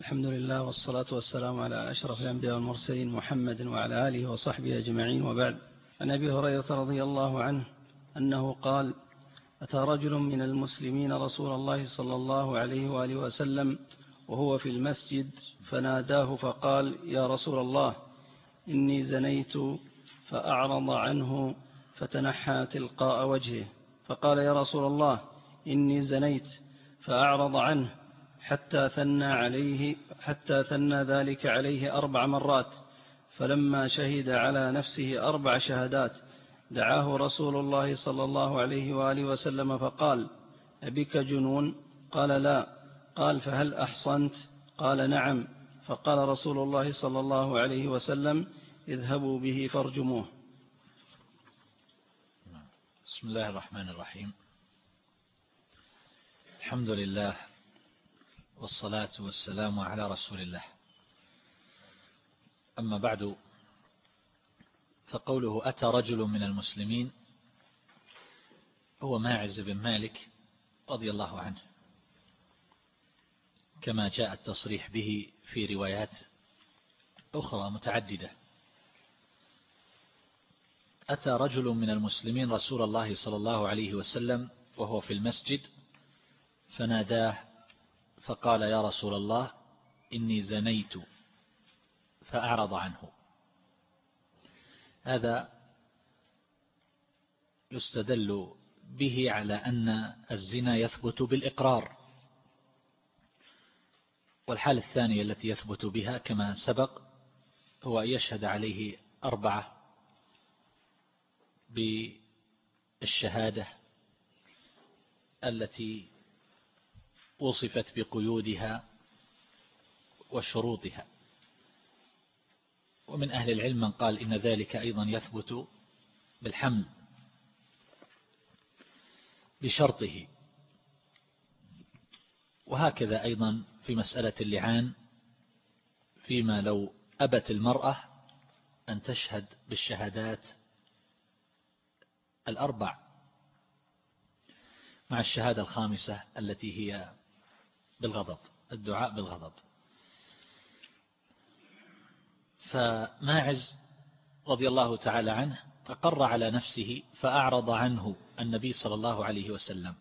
الحمد لله والصلاة والسلام على أشرف الأنبياء والمرسلين محمد وعلى آله وصحبه أجمعين وبعد. عن أبي هريرة رضي الله عنه أنه قال أتى رجل من المسلمين رسول الله صلى الله عليه وآله وسلم وهو في المسجد فناداه فقال يا رسول الله إني زنيت فأعرض عنه فتنحى تلقاء وجهه. فقال يا رسول الله إني زنيت فأعرض عنه حتى ثنى عليه حتى ثنى ذلك عليه أربع مرات فلما شهد على نفسه أربع شهادات دعاه رسول الله صلى الله عليه وآله وسلم فقال أبك جنون؟ قال لا. قال فهل أحصنت؟ قال نعم. فقال رسول الله صلى الله عليه وسلم اذهبوا به فارجموه. بسم الله الرحمن الرحيم. الحمد لله والصلاة والسلام على رسول الله. أما بعد فقوله أتى رجل من المسلمين هو ماعز بن مالك رضي الله عنه كما جاء التصريح به في روايات أخرى متعددة. أتى رجل من المسلمين رسول الله صلى الله عليه وسلم وهو في المسجد فناداه فقال يا رسول الله إني زنيت. فأعرض عنه. هذا يستدل به على أن الزنا يثبت بالإقرار. والحالة الثانية التي يثبت بها كما سبق هو يشهد عليه أربعة بالشهادة التي وصفت بقيودها وشروطها. ومن أهل العلم من قال إن ذلك أيضا يثبت بالحمل بشرطه. وهكذا أيضا في مسألة اللعان فيما لو أبت المرأة أن تشهد بالشهادات الأربع مع الشهادة الخامسة التي هي بالغضب الدعاء بالغضب. فماعز رضي الله تعالى عنه أقر على نفسه فأعرض عنه النبي صلى الله عليه وسلم.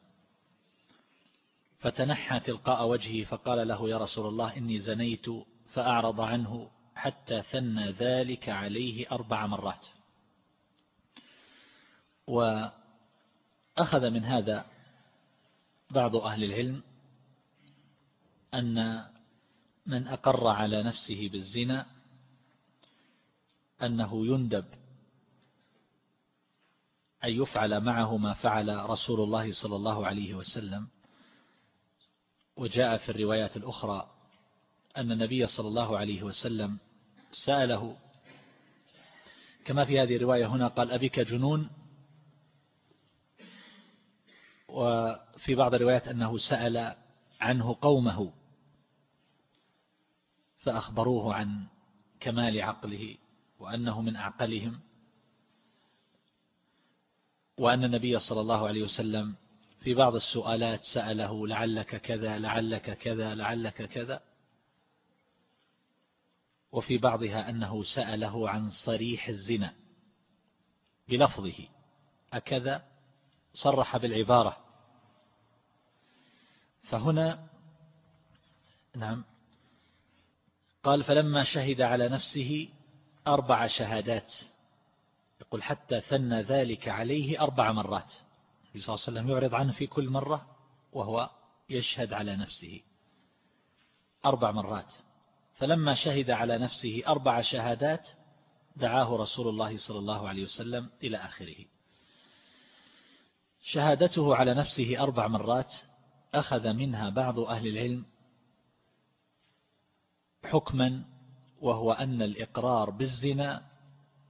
فتنحى تلقاء وجهه فقال له يا رسول الله إني زنيت فأعرض عنه حتى ثنى ذلك عليه أربع مرات. وأخذ من هذا بعض أهل العلم أن من أقر على نفسه بالزنا أنه يندب أن يفعل معه ما فعل رسول الله صلى الله عليه وسلم. وجاء في الروايات الأخرى أن النبي صلى الله عليه وسلم سأله كما في هذه الرواية هنا قال أبيك جنون؟ وفي بعض الروايات أنه سأل عنه قومه. فأخبروه عن كمال عقله وأنه من أعقلهم وأن النبي صلى الله عليه وسلم في بعض السؤالات سأله لعلك كذا لعلك كذا لعلك كذا وفي بعضها أنه سأله عن صريح الزنا بلفظه أكذا صرح بالعبارة. فهنا نعم قال فلما شهد على نفسه أربع شهادات. يقول حتى ثنى ذلك عليه أربع مرات. النبي صلى الله عليه وسلم يعرض عنه في كل مرة وهو يشهد على نفسه. أربع مرات. فلما شهد على نفسه أربع شهادات دعاه رسول الله صلى الله عليه وسلم إلى آخره. شهادته على نفسه أربع مرات أخذ منها بعض أهل العلم حكما وهو أن الإقرار بالزنا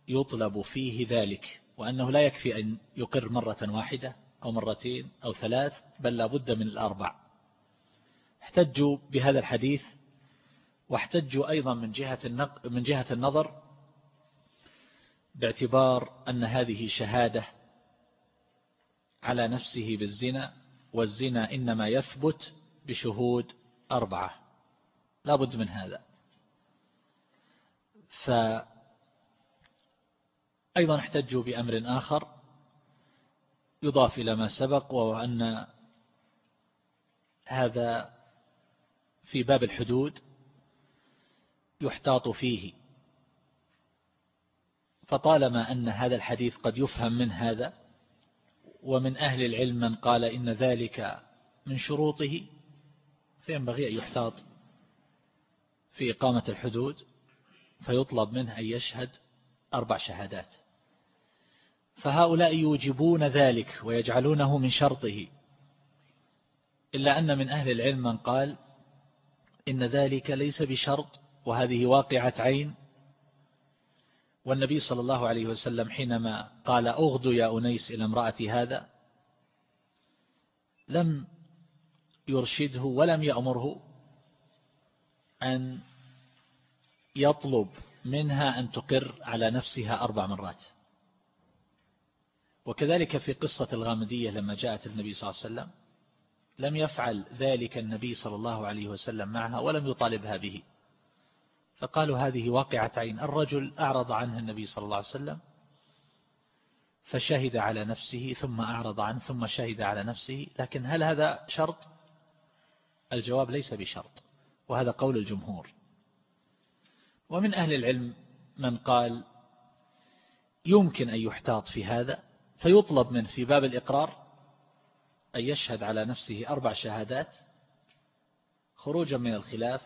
يطلب فيه ذلك وأنه لا يكفي أن يقر مرة واحدة أو مرتين أو ثلاث بل لابد من الأربع. احتجوا بهذا الحديث واحتجوا أيضا من جهة من جهة النظر باعتبار أن هذه شهادة على نفسه بالزنا والزنا إنما يثبت بشهود أربعة. لا بد من هذا. فأيضا احتجوا بأمر آخر يضاف إلى ما سبق وهو أن هذا في باب الحدود يحتاط فيه. فطالما أن هذا الحديث قد يفهم من هذا ومن أهل العلم من قال إن ذلك من شروطه فينبغي أن يحتاط في إقامة الحدود فيطلب منه أن يشهد أربع شهادات. فهؤلاء يوجبون ذلك ويجعلونه من شرطه إلا أن من أهل العلم من قال إن ذلك ليس بشرط وهذه واقعة عين. والنبي صلى الله عليه وسلم حينما قال أغدو يا أنيس إلى امرأة هذا لم يرشده ولم يأمره. أن يطلب منها أن تقر على نفسها أربع مرات. وكذلك في قصة الغامدية لما جاءت النبي صلى الله عليه وسلم لم يفعل ذلك النبي صلى الله عليه وسلم معها ولم يطالبها به. فقالوا هذه واقعة عين. الرجل أعرض عنه النبي صلى الله عليه وسلم فشهد على نفسه ثم أعرض عنه ثم شهد على نفسه. لكن هل هذا شرط؟ الجواب ليس بشرط. وهذا قول الجمهور. ومن أهل العلم من قال يمكن أن يحتاط في هذا فيطلب منه في باب الإقرار أن يشهد على نفسه أربع شهادات خروجا من الخلاف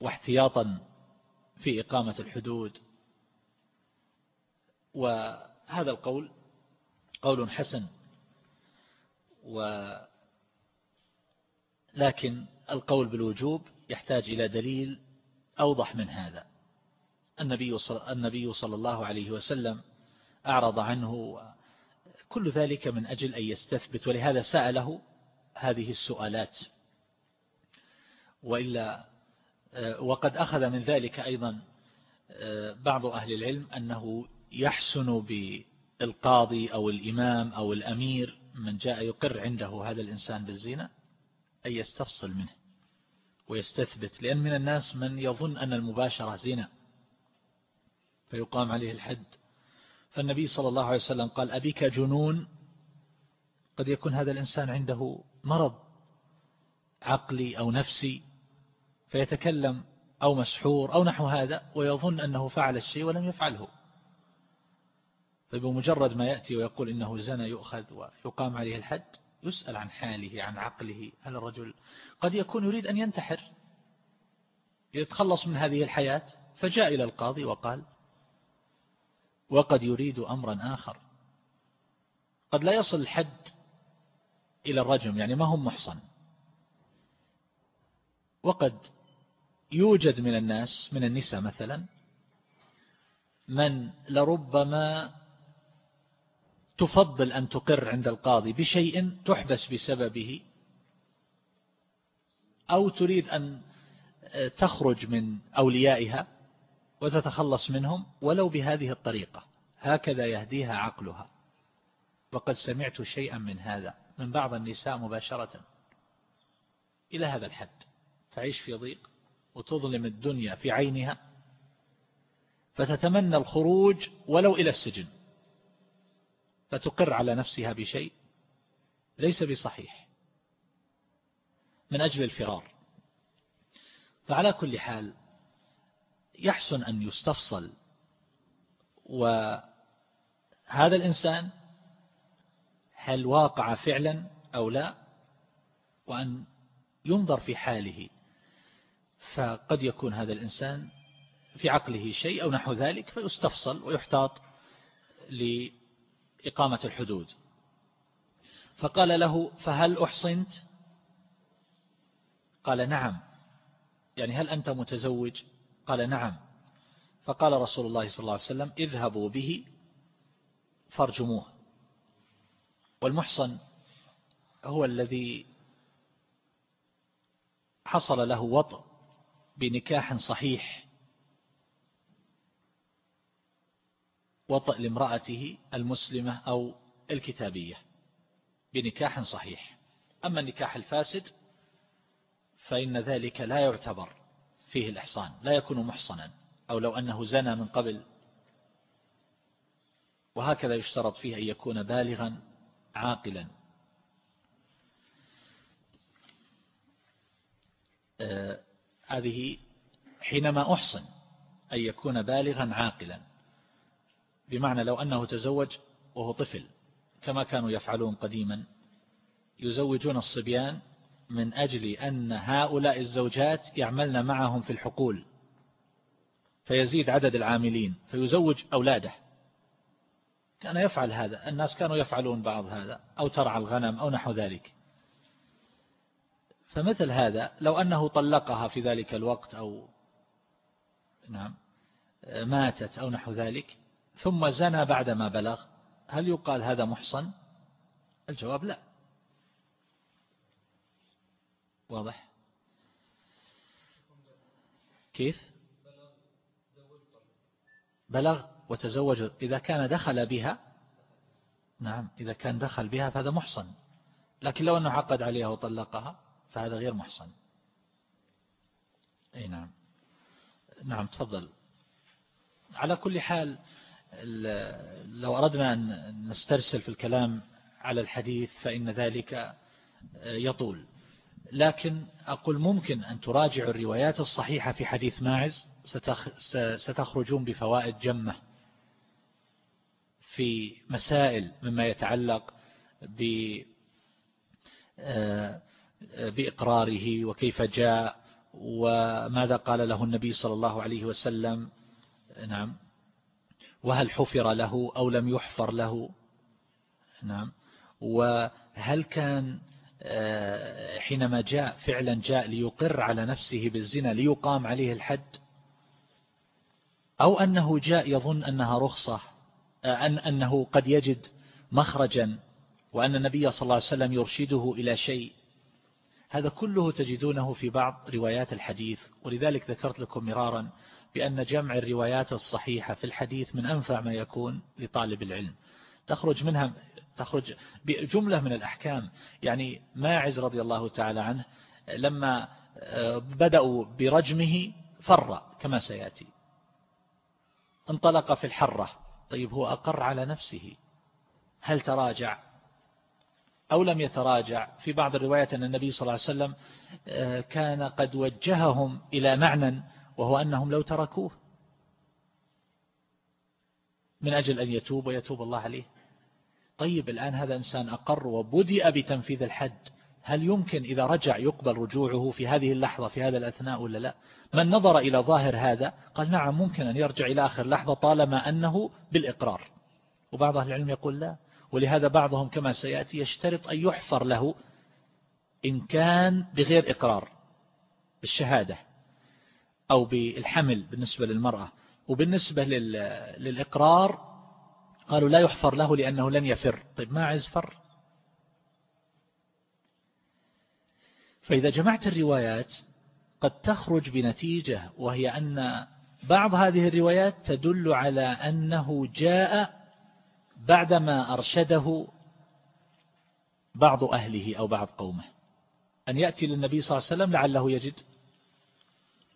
واحتياطا في إقامة الحدود. وهذا القول قول حسن و لكن القول بالوجوب يحتاج إلى دليل أوضح من هذا. النبي صلى, النبي صلى الله عليه وسلم أعرض عنه كل ذلك من أجل أن يستثبت ولهذا سأله هذه السؤالات. وإلا وقد أخذ من ذلك أيضا بعض أهل العلم أنه يحسن بالقاضي أو الإمام أو الأمير من جاء يقر عنده هذا الإنسان بالزنا. أن يستفصل منه ويستثبت لأن من الناس من يظن أن المباشرة زنا فيقام عليه الحد. فالنبي صلى الله عليه وسلم قال أبيك جنون؟ قد يكون هذا الإنسان عنده مرض عقلي أو نفسي فيتكلم أو مسحور أو نحو هذا ويظن أنه فعل الشيء ولم يفعله. فبمجرد ما يأتي ويقول إنه زنا يؤخذ ويقام عليه الحد يسأل عن حاله عن عقله. هل الرجل قد يكون يريد أن ينتحر يتخلص من هذه الحياة فجاء إلى القاضي وقال وقد يريد أمرا آخر. قد لا يصل الحد إلى الرجم يعني ما هم محصن. وقد يوجد من الناس من النساء مثلا من لربما تفضل أن تقر عند القاضي بشيء تحبس بسببه أو تريد أن تخرج من أوليائها وتتخلص منهم ولو بهذه الطريقة. هكذا يهديها عقلها. وقد سمعت شيئا من هذا من بعض النساء مباشرة إلى هذا الحد. تعيش في ضيق وتظلم الدنيا في عينها فتتمنى الخروج ولو إلى السجن. فتقر على نفسها بشيء ليس بصحيح من أجل الفرار. فعلى كل حال يحسن أن يستفصل وهذا الإنسان هل واقع فعلا أو لا؟ وأن ينظر في حاله فقد يكون هذا الإنسان في عقله شيء أو نحو ذلك فيستفصل ويحتاط لإقامة الحدود. فقال له فهل أحصنت؟ قال نعم. يعني هل أنت متزوج؟ قال نعم. فقال رسول الله صلى الله عليه وسلم اذهبوا به فارجموه. والمحصن هو الذي حصل له وطء بنكاح صحيح. وطأ لامرأته المسلمة أو الكتابية بنكاح صحيح. أما النكاح الفاسد فإن ذلك لا يعتبر فيه الإحصان لا يكون محصنا أو لو أنه زنى من قبل. وهكذا يشترط فيه أن يكون بالغا عاقلا. آه، هذه حينما أحصن أن يكون بالغا عاقلا. بمعنى لو أنه تزوج وهو طفل كما كانوا يفعلون قديما يزوجون الصبيان من أجل أن هؤلاء الزوجات يعملن معهم في الحقول. فيزيد عدد العاملين فيزوج أولاده. كان يفعل هذا الناس كانوا يفعلون بعض هذا أو ترعى الغنم أو نحو ذلك. فمثل هذا لو أنه طلقها في ذلك الوقت أو نعم ماتت أو نحو ذلك ثم زنى بعدما بلغ. هل يقال هذا محصن؟ الجواب لا. واضح؟ كيف؟ بلغ وتزوج. إذا كان دخل بها نعم إذا كان دخل بها فهذا محصن. لكن لو أنه عقد عليها وطلقها فهذا غير محصن. أي نعم. نعم تفضل. على كل حال لو أردنا أن نسترسل في الكلام على الحديث فإن ذلك يطول. لكن أقول ممكن أن تراجعوا الروايات الصحيحة في حديث ماعز ستخرجون بفوائد جمة في مسائل مما يتعلق آه، بإقراره وكيف جاء وماذا قال له النبي صلى الله عليه وسلم. نعم. وهل حفر له أو لم يحفر له؟ نعم. وهل كان آه، حينما جاء فعلا جاء ليقر على نفسه بالزنا ليقام عليه الحد؟ أو أنه جاء يظن أنها رخصة آه، أن أنه قد يجد مخرجا وأن النبي صلى الله عليه وسلم يرشده إلى شيء. هذا كله تجدونه في بعض روايات الحديث ولذلك ذكرت لكم مرارا بأن جمع الروايات الصحيحة في الحديث من أنفع ما يكون لطالب العلم. تخرج منها تخرج بجملة من الأحكام. يعني ماعز رضي الله تعالى عنه لما آه، بدأوا برجمه فر كما سيأتي. انطلق في الحرة. طيب هو أقر على نفسه. هل تراجع؟ أو لم يتراجع. في بعض الروايات أن النبي صلى الله عليه وسلم آه، كان قد وجههم إلى معنى وهو أنهم لو تركوه. من أجل أن يتوب ويتوب الله عليه. طيب الآن هذا إنسان أقر وبدأ بتنفيذ الحد. هل يمكن إذا رجع يقبل رجوعه في هذه اللحظة في هذا الأثناء ولا لا؟ من نظر إلى ظاهر هذا قال نعم ممكن أن يرجع إلى آخر لحظة طالما أنه بالإقرار. وبعض أهل العلم يقول لا. ولهذا بعضهم كما سيأتي يشترط أن يحفر له إن كان بغير إقرار بالشهادة. أو بالحمل بالنسبة للمرأة. وبالنسبة للإقرار قالوا لا يحفر له لأنه لن يفر. طيب ما عز فر؟ فإذا جمعت الروايات قد تخرج بنتيجة وهي أن بعض هذه الروايات تدل على أنه جاء بعدما أرشده بعض أهله أو بعض قومه. أن يأتي للنبي صلى الله عليه وسلم لعله يجد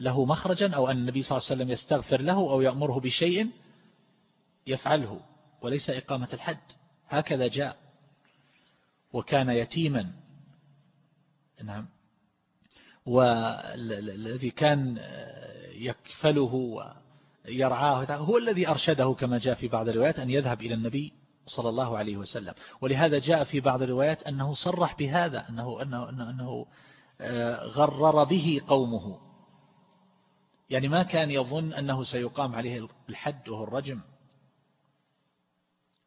له مخرجا أو أن النبي صلى الله عليه وسلم يستغفر له أو يأمره بشيء يفعله وليس إقامة الحد. هكذا جاء. وكان يتيما. نعم. والذي كان يكفله ويرعاه. هو الذي أرشده كما جاء في بعض الروايات أن يذهب إلى النبي صلى الله عليه وسلم. ولهذا جاء في بعض الروايات أنه صرح بهذا أنه, أنه, أنه, أنه غرر به قومه. يعني ما كان يظن أنه سيقام عليه الحد وهو الرجم.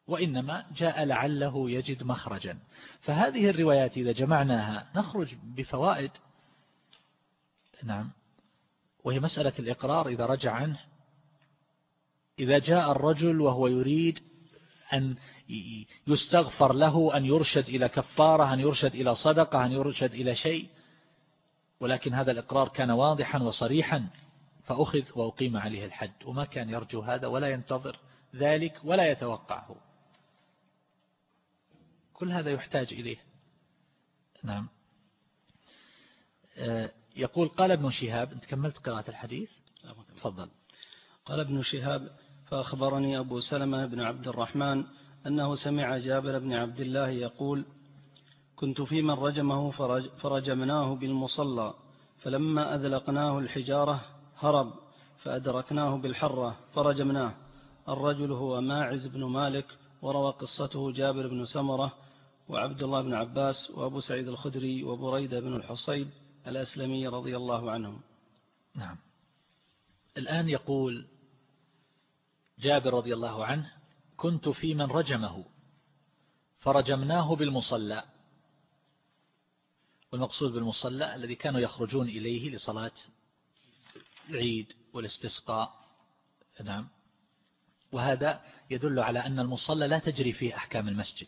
وإنما جاء لعله يجد مخرجا. فهذه الروايات إذا جمعناها نخرج بفوائد. نعم. وهي مسألة الإقرار إذا رجع عنه. إذا جاء الرجل وهو يريد أن يستغفر له أن يرشد إلى كفارة أن يرشد إلى صدقة أن يرشد إلى شيء. ولكن هذا الإقرار كان واضحا وصريحا. فأخذ وأقيم عليه الحد وما كان يرجو هذا ولا ينتظر ذلك ولا يتوقعه. كل هذا يحتاج إليه. نعم. آه، يقول قال ابن شهاب أنت كملت قراءة الحديث؟ تفضل. قال ابن شهاب فأخبرني أبو سلمة بن عبد الرحمن أنه سمع جابر بن عبد الله يقول كنت في من رجمه فرج فرجمناه بالمصلى فلما أذلقناه الحجارة هرب فأدركناه بالحرة فرجمناه. الرجل هو ماعز بن مالك وروى قصته جابر بن سمرة وعبد الله بن عباس وأبو سعيد الخدري وبريدة بن الحصيب الأسلمي رضي الله عنهم. نعم. الآن يقول جابر رضي الله عنه كنت في من رجمه فرجمناه بالمصلى. والمقصود بالمصلى الذي كانوا يخرجون إليه لصلاة العيد والاستسقاء. نعم. وهذا يدل على أن المصلى لا تجري فيه أحكام المسجد.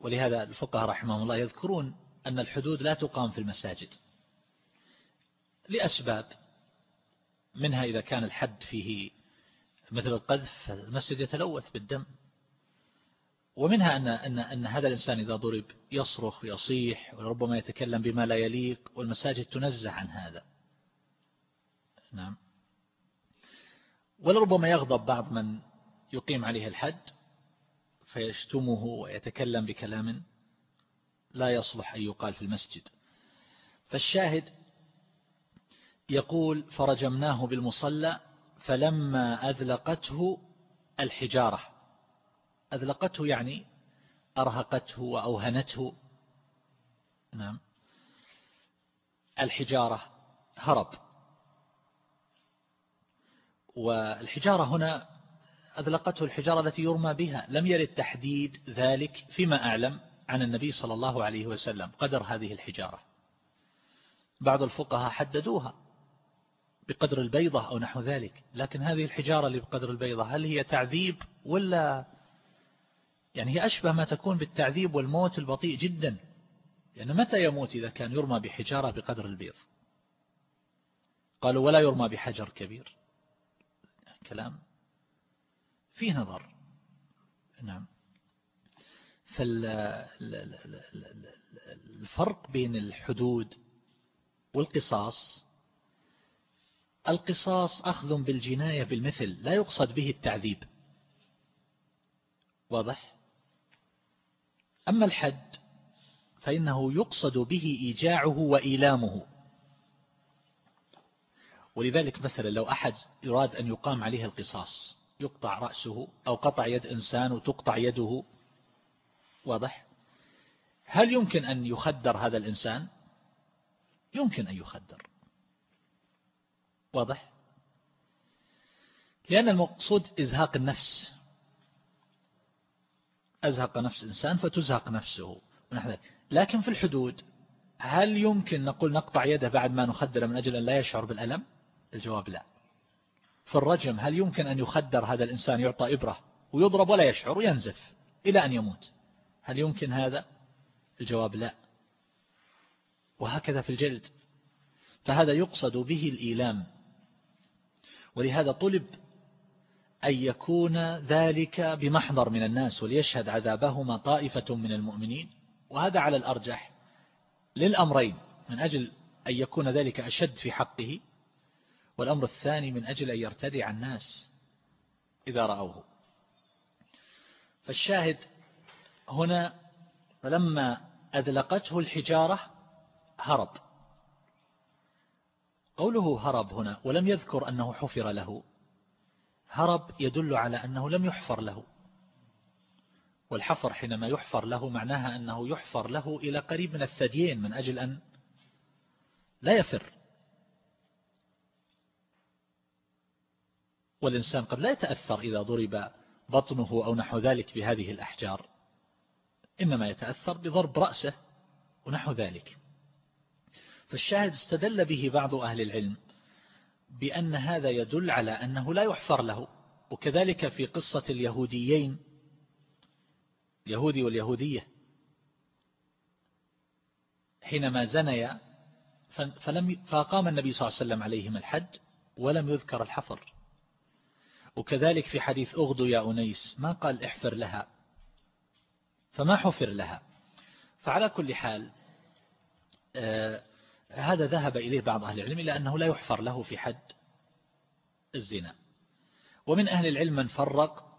ولهذا الفقهاء رحمهم الله يذكرون أن الحدود لا تقام في المساجد. لأسباب منها إذا كان الحد فيه مثل القذف فالمسجد يتلوث بالدم. ومنها أن, أن, أن هذا الإنسان إذا ضرب يصرخ ويصيح وربما يتكلم بما لا يليق والمساجد تنزه عن هذا. نعم. ولربما يغضب بعض من يقيم عليه الحد فيشتمه ويتكلم بكلام لا يصلح أن يقال في المسجد. فالشاهد يقول فرجمناه بالمصلى فلما أذلقته الحجارة. أذلقته يعني أرهقته وأوهنته. نعم. الحجارة هرب. والحجارة هنا أذلقته الحجارة التي يرمى بها. لم يرد تحديد ذلك فيما أعلم عن النبي صلى الله عليه وسلم. قدر هذه الحجارة. بعض الفقهاء حددوها بقدر البيضة أو نحو ذلك. لكن هذه الحجارة اللي بقدر البيضة هل هي تعذيب ولا يعني هي أشبه ما تكون بالتعذيب والموت البطيء جدا لأن متى يموت إذا كان يرمى بحجارة بقدر البيض؟ قالوا ولا يرمى بحجر كبير. كلام. فيه نظر. نعم. فالفرق بين الحدود والقصاص القصاص أخذ بالجناية بالمثل لا يقصد به التعذيب. واضح؟ أما الحد فإنه يقصد به إيجاعه وإيلامه. ولذلك مثلا لو أحد يراد أن يقام عليه القصاص يقطع رأسه أو قطع يد إنسان وتقطع يده واضح؟ هل يمكن أن يخدر هذا الإنسان؟ يمكن أن يخدر. واضح؟ لأن المقصود إزهاق النفس. أزهق نفس إنسان فتزهق نفسه. لكن في الحدود هل يمكن نقول نقطع يده بعد ما نخدر من أجل أن لا يشعر بالألم؟ الجواب لا. في الرجم هل يمكن أن يخدر هذا الإنسان يعطى إبرة ويضرب ولا يشعر وينزف إلى أن يموت؟ هل يمكن هذا؟ الجواب لا. وهكذا في الجلد. فهذا يقصد به الإيلام. ولهذا طلب أن يكون ذلك بمحضر من الناس وليشهد عذابهما طائفة من المؤمنين. وهذا على الأرجح للأمرين من أجل أن يكون ذلك أشد في حقه والأمر الثاني من أجل أن يرتدع الناس إذا رأوه. فالشاهد هنا فلما أذلقته الحجارة هرب. قوله هرب هنا ولم يذكر أنه حفر له. هرب يدل على أنه لم يحفر له. والحفر حينما يحفر له معناها أنه يحفر له إلى قريب من الثديين من أجل أن لا يفر. والإنسان قد لا يتأثر إذا ضرب بطنه أو نحو ذلك بهذه الأحجار. إنما يتأثر بضرب رأسه ونحو ذلك. فالشاهد استدل به بعض أهل العلم بأن هذا يدل على أنه لا يحفر له. وكذلك في قصة اليهوديين اليهودي واليهودية. حينما زنيا فلم فقام النبي صلى الله عليه وسلم عليهم الحد ولم يذكر الحفر وكذلك في حديث أغدو يا أنيس ما قال احفر لها؟ فما حفر لها. فعلى كل حال آه، هذا ذهب إليه بعض أهل العلم إلى أنه لا يحفر له في حد الزنا. ومن أهل العلم من فرق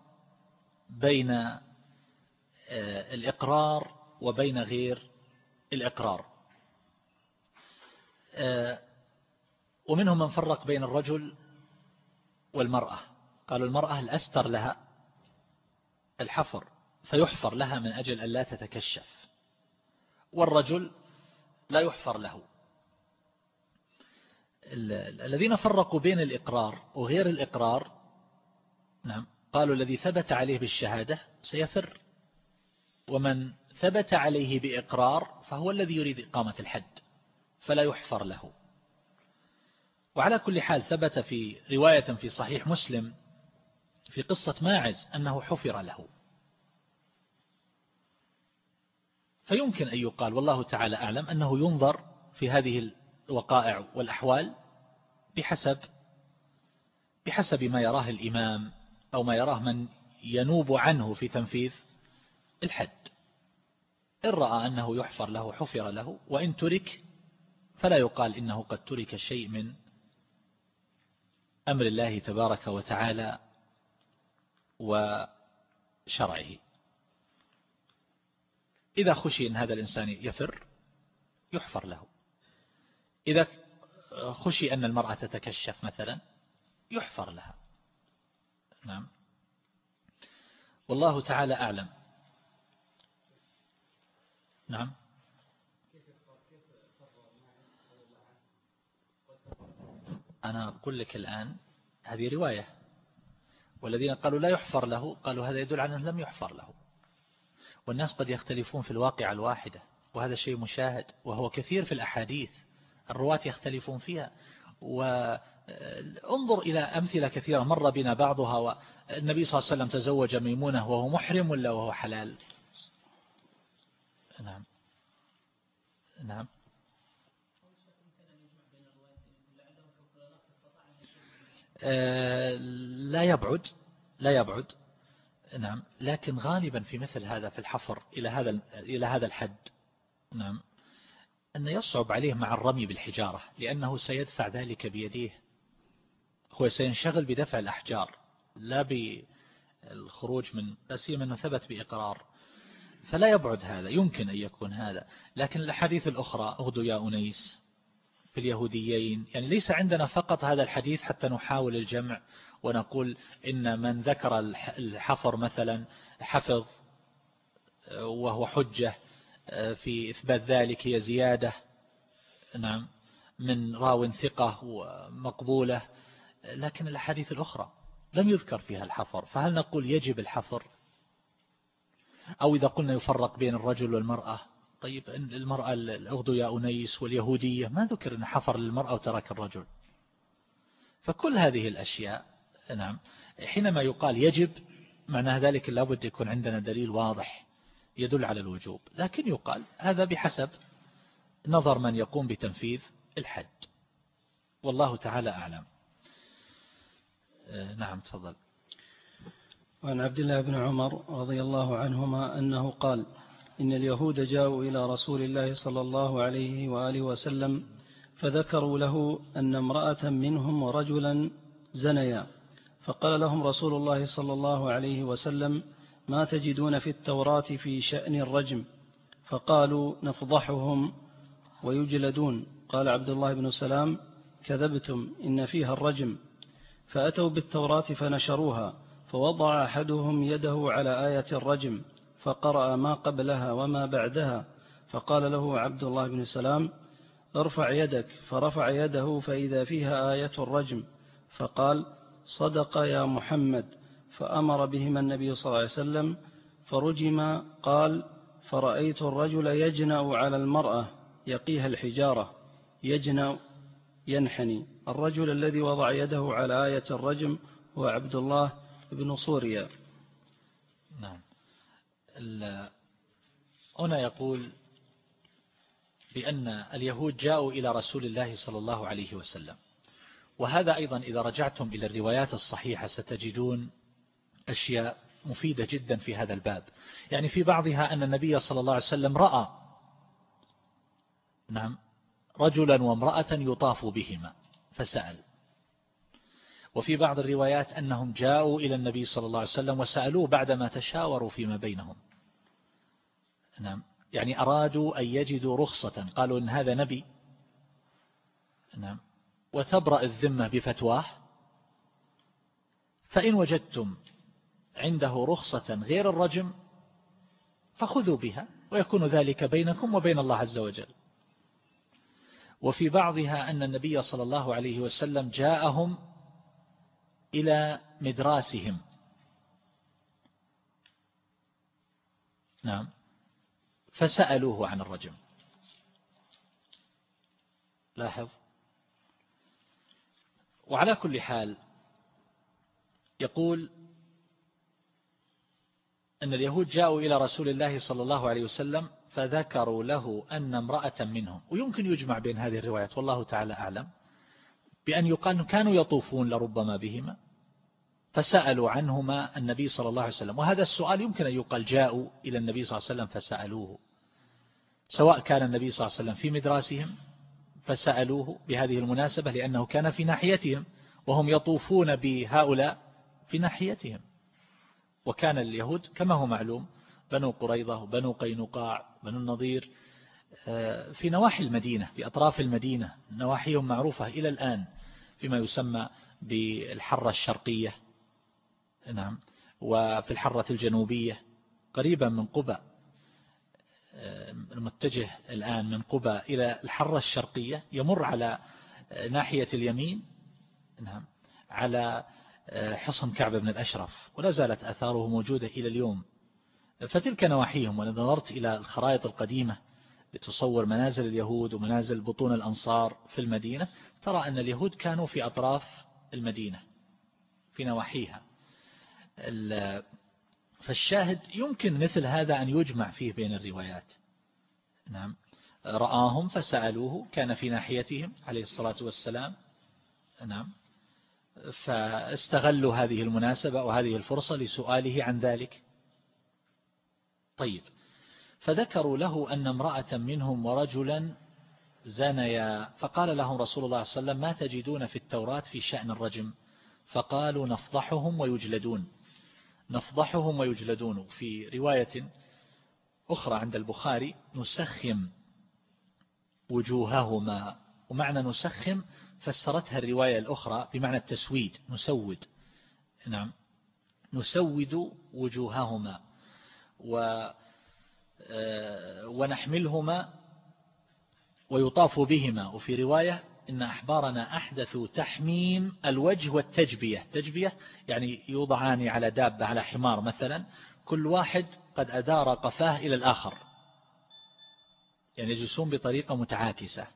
بين آه، الإقرار وبين غير الإقرار. آه، ومنهم من فرق بين الرجل والمرأة. قالوا المرأة الأستر لها الحفر فيحفر لها من أجل أن لا تتكشف. والرجل لا يحفر له. الذين فرقوا بين الإقرار وغير الإقرار نعم قالوا الذي ثبت عليه بالشهادة سيفر ومن ثبت عليه بإقرار فهو الذي يريد إقامة الحد فلا يحفر له. وعلى كل حال ثبت في رواية في صحيح مسلم في قصة ماعز أنه حفر له. فيمكن أن يقال والله تعالى أعلم أنه ينظر في هذه الوقائع والأحوال بحسب بحسب ما يراه الإمام أو ما يراه من ينوب عنه في تنفيذ الحد. إن رأى أنه يحفر له حفر له وإن ترك فلا يقال إنه قد ترك شيء من أمر الله تبارك وتعالى وشرعه. إذا خشي أن هذا الإنسان يفر يحفر له. إذا خشي أن المرأة تتكشف مثلا يحفر لها. نعم. والله تعالى أعلم. نعم. أنا أقول لك الآن هذه رواية. والذين قالوا لا يحفر له قالوا هذا يدل على أنه لم يحفر له. والناس قد يختلفون في الواقع الواحدة وهذا شيء مشاهد وهو كثير في الأحاديث. الرواة يختلفون فيها. وانظر إلى أمثلة كثيرة مر بنا بعضها والنبي صلى الله عليه وسلم تزوج ميمونة وهو محرم ولا وهو حلال؟ نعم. نعم. آه، لا يبعد لا يبعد. نعم. لكن غالبا في مثل هذا في الحفر إلى هذا إلى هذا الحد. نعم. أن يصعب عليه مع الرمي بالحجارة لأنه سيدفع ذلك بيديه. هو سينشغل بدفع الأحجار لا بالخروج من أسيما أنه ثبت بإقرار. فلا يبعد هذا يمكن أن يكون هذا. لكن الحديث الأخرى أغدو يا أنيس في اليهوديين. يعني ليس عندنا فقط هذا الحديث حتى نحاول الجمع ونقول إن من ذكر الحفر مثلا حفظ وهو حجة. في إثبات ذلك هي زيادة نعم من راو ثقة ومقبولة. لكن الأحاديث الأخرى لم يذكر فيها الحفر فهل نقول يجب الحفر؟ أو إذا قلنا يفرق بين الرجل والمرأة طيب المرأة الأغدو يا أنيس واليهودية ما ذكر أن حفر للمرأة وترك الرجل؟ فكل هذه الأشياء نعم حينما يقال يجب معنى ذلك لابد يكون عندنا دليل واضح. يدل على الوجوب. لكن يقال هذا بحسب نظر من يقوم بتنفيذ الحد. والله تعالى أعلم. آه، نعم تفضل. وعن عبد الله بن عمر رضي الله عنهما أنه قال إن اليهود جاءوا إلى رسول الله صلى الله عليه وآله وسلم فذكروا له أن امرأة منهم ورجلا زنيا. فقال لهم رسول الله صلى الله عليه وسلم ما تجدون في التوراة في شأن الرجم؟ فقالوا نفضحهم ويجلدون. قال عبد الله بن سلام كذبتم إن فيها الرجم. فأتوا بالتوراة فنشروها فوضع أحدهم يده على آية الرجم فقرأ ما قبلها وما بعدها. فقال له عبد الله بن سلام ارفع يدك. فرفع يده فإذا فيها آية الرجم فقال صدق يا محمد. فأمر بهما النبي صلى الله عليه وسلم فرجم قال فرأيت الرجل يجنأ على المرأة يقيها الحجارة يجنأ ينحني. الرجل الذي وضع يده على آية الرجم هو عبد الله بن صوريا. نعم. هنا يقول بأن اليهود جاءوا إلى رسول الله صلى الله عليه وسلم. وهذا أيضا إذا رجعتم إلى الروايات الصحيحة ستجدون أشياء مفيدة جدا في هذا الباب. يعني في بعضها أن النبي صلى الله عليه وسلم رأى نعم رجلا وامرأة يطاف بهما فسأل. وفي بعض الروايات أنهم جاءوا إلى النبي صلى الله عليه وسلم وسألوه بعدما تشاوروا فيما بينهم. نعم يعني أرادوا أن يجدوا رخصة قالوا إن هذا نبي. نعم وتبرأ الذمة بفتواه. فإن وجدتم عنده رخصة غير الرجم فخذوا بها ويكون ذلك بينكم وبين الله عز وجل. وفي بعضها أن النبي صلى الله عليه وسلم جاءهم إلى مدراسهم. نعم. فسألوه عن الرجم. لاحظ. وعلى كل حال يقول أن اليهود جاءوا إلى رسول الله صلى الله عليه وسلم فذكروا له أن امرأة منهم. ويمكن يجمع بين هذه الروايات والله تعالى أعلم. بأن يقال كانوا يطوفون لربما بهما فسألوا عنهما النبي صلى الله عليه وسلم. وهذا السؤال يمكن أن يقال جاءوا إلى النبي صلى الله عليه وسلم فسألوه. سواء كان النبي صلى الله عليه وسلم في مدراسهم فسألوه بهذه المناسبة لأنه كان في ناحيتهم وهم يطوفون بهؤلاء في ناحيتهم. وكان اليهود كما هو معلوم بنو قريضة وبنو قينقاع بنو النضير آه، في نواحي المدينة في أطراف المدينة نواحيهم معروفة إلى الآن فيما يسمى بالحرة الشرقية. نعم. وفي الحرة الجنوبية قريبا من قبى آه، المتجه الآن من قبى إلى الحرة الشرقية يمر على آه، ناحية اليمين نعم على حصن كعب بن الأشرف ولا زالت أثاره موجودة إلى اليوم. فتلك نواحيهم وإذا نظرت إلى الخرائط القديمة لتصور منازل اليهود ومنازل بطون الأنصار في المدينة ترى أن اليهود كانوا في أطراف المدينة في نواحيها. فالشاهد يمكن مثل هذا أن يجمع فيه بين الروايات. نعم. رآهم فسألوه كان في ناحيتهم عليه الصلاة والسلام. نعم. فاستغلوا هذه المناسبة وهذه الفرصة لسؤاله عن ذلك. طيب فذكروا له أن امرأة منهم ورجلا زنيا فقال لهم رسول الله صلى الله عليه وسلم ما تجدون في التوراة في شأن الرجم؟ فقالوا نفضحهم ويجلدون. نفضحهم ويجلدون. في رواية أخرى عند البخاري نسخم وجوههما. ومعنى نسخم فسرتها الرواية الأخرى بمعنى التسويد نسود. نعم. نسود وجوههما و آه، ونحملهما ويطاف بهما. وفي رواية إن أحبارنا أحدثوا تحميم الوجه والتجبية. تجبية يعني يوضعان على دابة على حمار مثلا. كل واحد قد أدار قفاه إلى الآخر. يعني يجلسون بطريقة متعاكسة.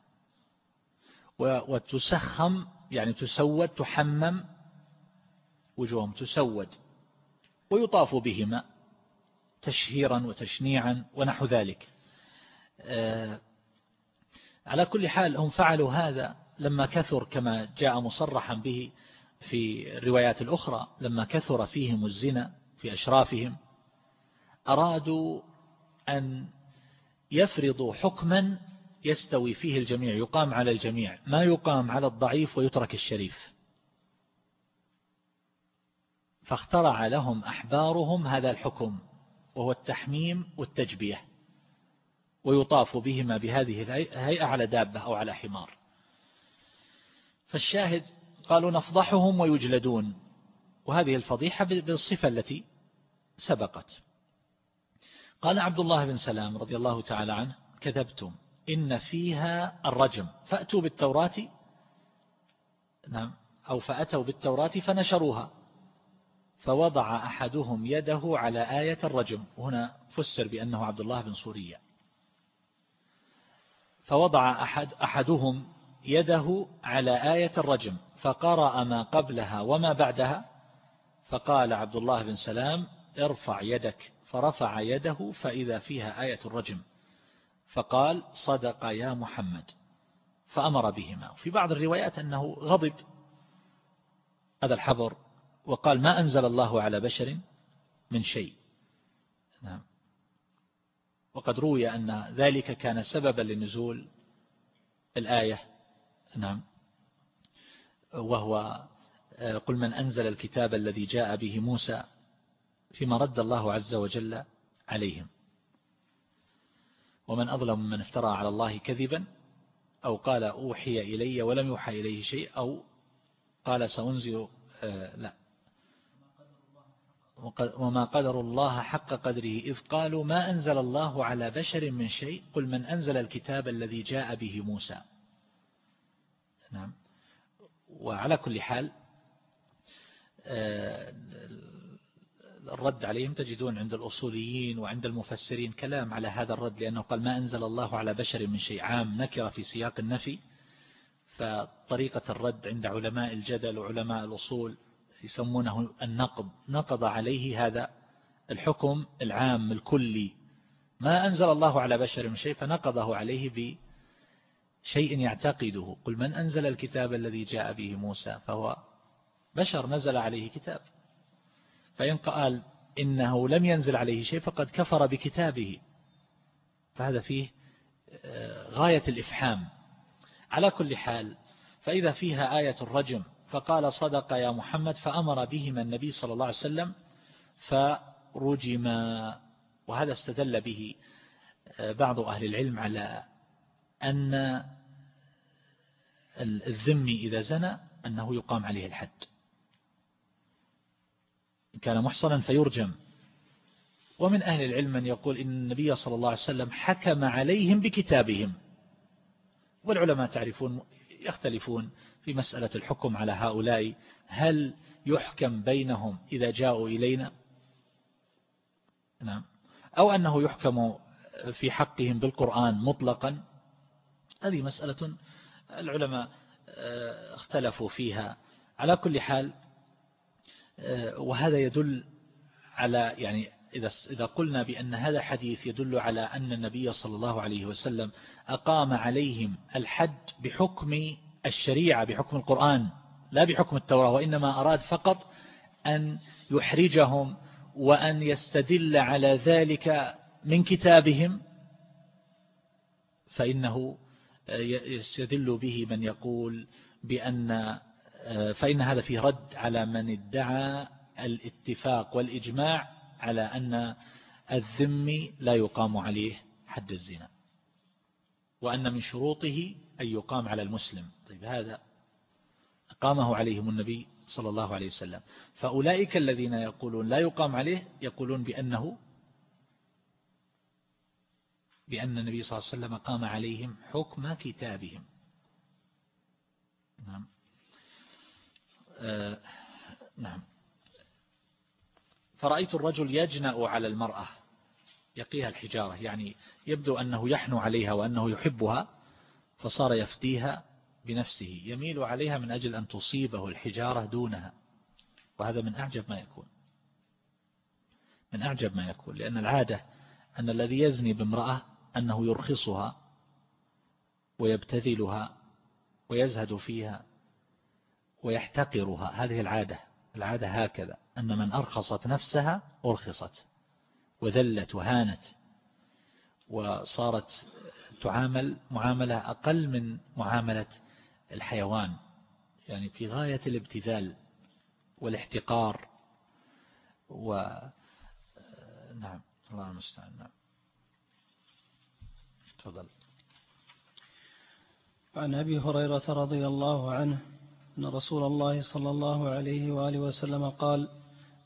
وتسخم يعني تسود تحمم وجوههم تسود ويطاف بهما تشهيرا وتشنيعا ونحو ذلك. آه، على كل حال هم فعلوا هذا لما كثر كما جاء مصرحا به في الروايات الأخرى لما كثر فيهم الزنا في أشرافهم أرادوا أن يفرضوا حكما يستوي فيه الجميع يقام على الجميع ما يقام على الضعيف ويترك الشريف. فاخترع لهم أحبارهم هذا الحكم وهو التحميم والتجبية ويطاف بهما بهذه الهيئة على دابة أو على حمار. فالشاهد قالوا نفضحهم ويجلدون وهذه الفضيحة بالصفة التي سبقت. قال عبد الله بن سلام رضي الله تعالى عنه كذبتم. إن فيها الرجم. فأتوا بالتوراة نعم أو فأتوا بالتوراة فنشروها. فوضع أحدهم يده على آية الرجم. وهنا فسر بأنه عبد الله بن سوريا فوضع أحد أحدهم يده على آية الرجم. فقرأ ما قبلها وما بعدها. فقال عبد الله بن سلام ارفع يدك. فرفع يده فإذا فيها آية الرجم. فقال صدق يا محمد فأمر بهما. في بعض الروايات أنه غضب هذا الحبر وقال ما أنزل الله على بشر من شيء. نعم. وقد روي أن ذلك كان سببا لنزول الآية. نعم. وهو آه، قل من أنزل الكتاب الذي جاء به موسى فيما رد الله عز وجل عليهم. ومن أظلم من افترى على الله كذبا أو قال أوحي إلي ولم يوحى إليه شيء أو قال سأنزل آه، لا. وما قدر الله حق قدره إذ قالوا ما أنزل الله على بشر من شيء؟ قل من أنزل الكتاب الذي جاء به موسى. نعم. وعلى كل حال آه، الرد عليهم تجدون عند الأصوليين وعند المفسرين كلام على هذا الرد لأنه قال ما أنزل الله على بشر من شيء عام نكر في سياق النفي. فطريقة الرد عند علماء الجدل وعلماء الأصول يسمونه النقض. نقض عليه هذا الحكم العام الكلي. ما أنزل الله على بشر من شيء فنقضه عليه بشيء يعتقده. قل من أنزل الكتاب الذي جاء به موسى؟ فهو بشر نزل عليه كتاب. فإن قال إنه لم ينزل عليه شيء فقد كفر بكتابه. فهذا فيه آه، غاية الإفحام. على كل حال فإذا فيها آية الرجم فقال صدق يا محمد فأمر بهما النبي صلى الله عليه وسلم فرجما وهذا استدل به آه، بعض أهل العلم على أن الذم إذا زنى أنه يقام عليه الحد. إن كان محصنا فيرجم. ومن أهل العلم من يقول إن النبي صلى الله عليه وسلم حكم عليهم بكتابهم. والعلماء تعرفون يختلفون في مسألة الحكم على هؤلاء. هل يحكم بينهم إذا جاءوا إلينا؟ نعم. أو أنه يحكم في حقهم بالقرآن مطلقا؟ هذه مسألة العلماء آه، اختلفوا فيها. على كل حال وهذا يدل على يعني إذا إذا قلنا بأن هذا حديث يدل على أن النبي صلى الله عليه وسلم أقام عليهم الحد بحكم الشريعة بحكم القرآن لا بحكم التوراة وإنما أراد فقط أن يحرجهم وأن يستدل على ذلك من كتابهم فإنه يستدل به من يقول بأن فإن هذا فيه رد على من ادعى الاتفاق والإجماع على أن الذم لا يقام عليه حد الزنا وأن من شروطه أن يقام على المسلم. طيب هذا أقامه عليهم النبي صلى الله عليه وسلم. فأولئك الذين يقولون لا يقام عليه يقولون بأنه بأن النبي صلى الله عليه وسلم قام عليهم حكم كتابهم. نعم. آه نعم. فرأيت الرجل يجنأ على المرأة يقيها الحجارة يعني يبدو أنه يحنو عليها وأنه يحبها فصار يفتيها بنفسه يميل عليها من أجل أن تصيبه الحجارة دونها. وهذا من أعجب ما يكون. من أعجب ما يكون لأن العادة أن الذي يزني بامرأة أنه يرخصها ويبتذلها ويزهد فيها ويحتقرها. هذه العادة العادة هكذا. أن من أرخصت نفسها أرخصت وذلت وهانت وصارت تعامل معاملة أقل من معاملة الحيوان. يعني في غاية الابتذال والاحتقار و نعم الله المستعان. نعم. تفضل. عن أبي هريرة رضي الله عنه أن رسول الله صلى الله عليه وآله وسلم قال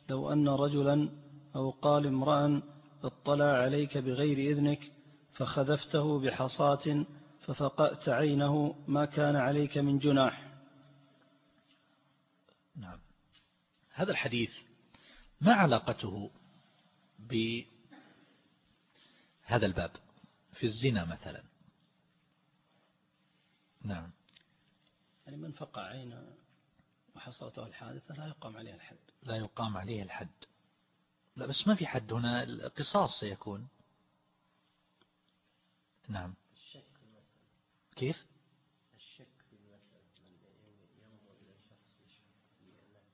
لو أن رجلا أو قال امرأ اطلع عليك بغير إذنك فخذفته بحصاة ففقأت عينه ما كان عليك من جناح. نعم. هذا الحديث ما علاقته بهذا الباب في الزنا مثلا؟ نعم. يعني من فقع عين وحصلته الحادثة لا يقام عليه الحد. لا يقام عليه الحد. لا بس ما في حد هنا. القصاص سيكون. نعم. كيف؟ الشك في المسألة من ينظر إلى شخص يشك في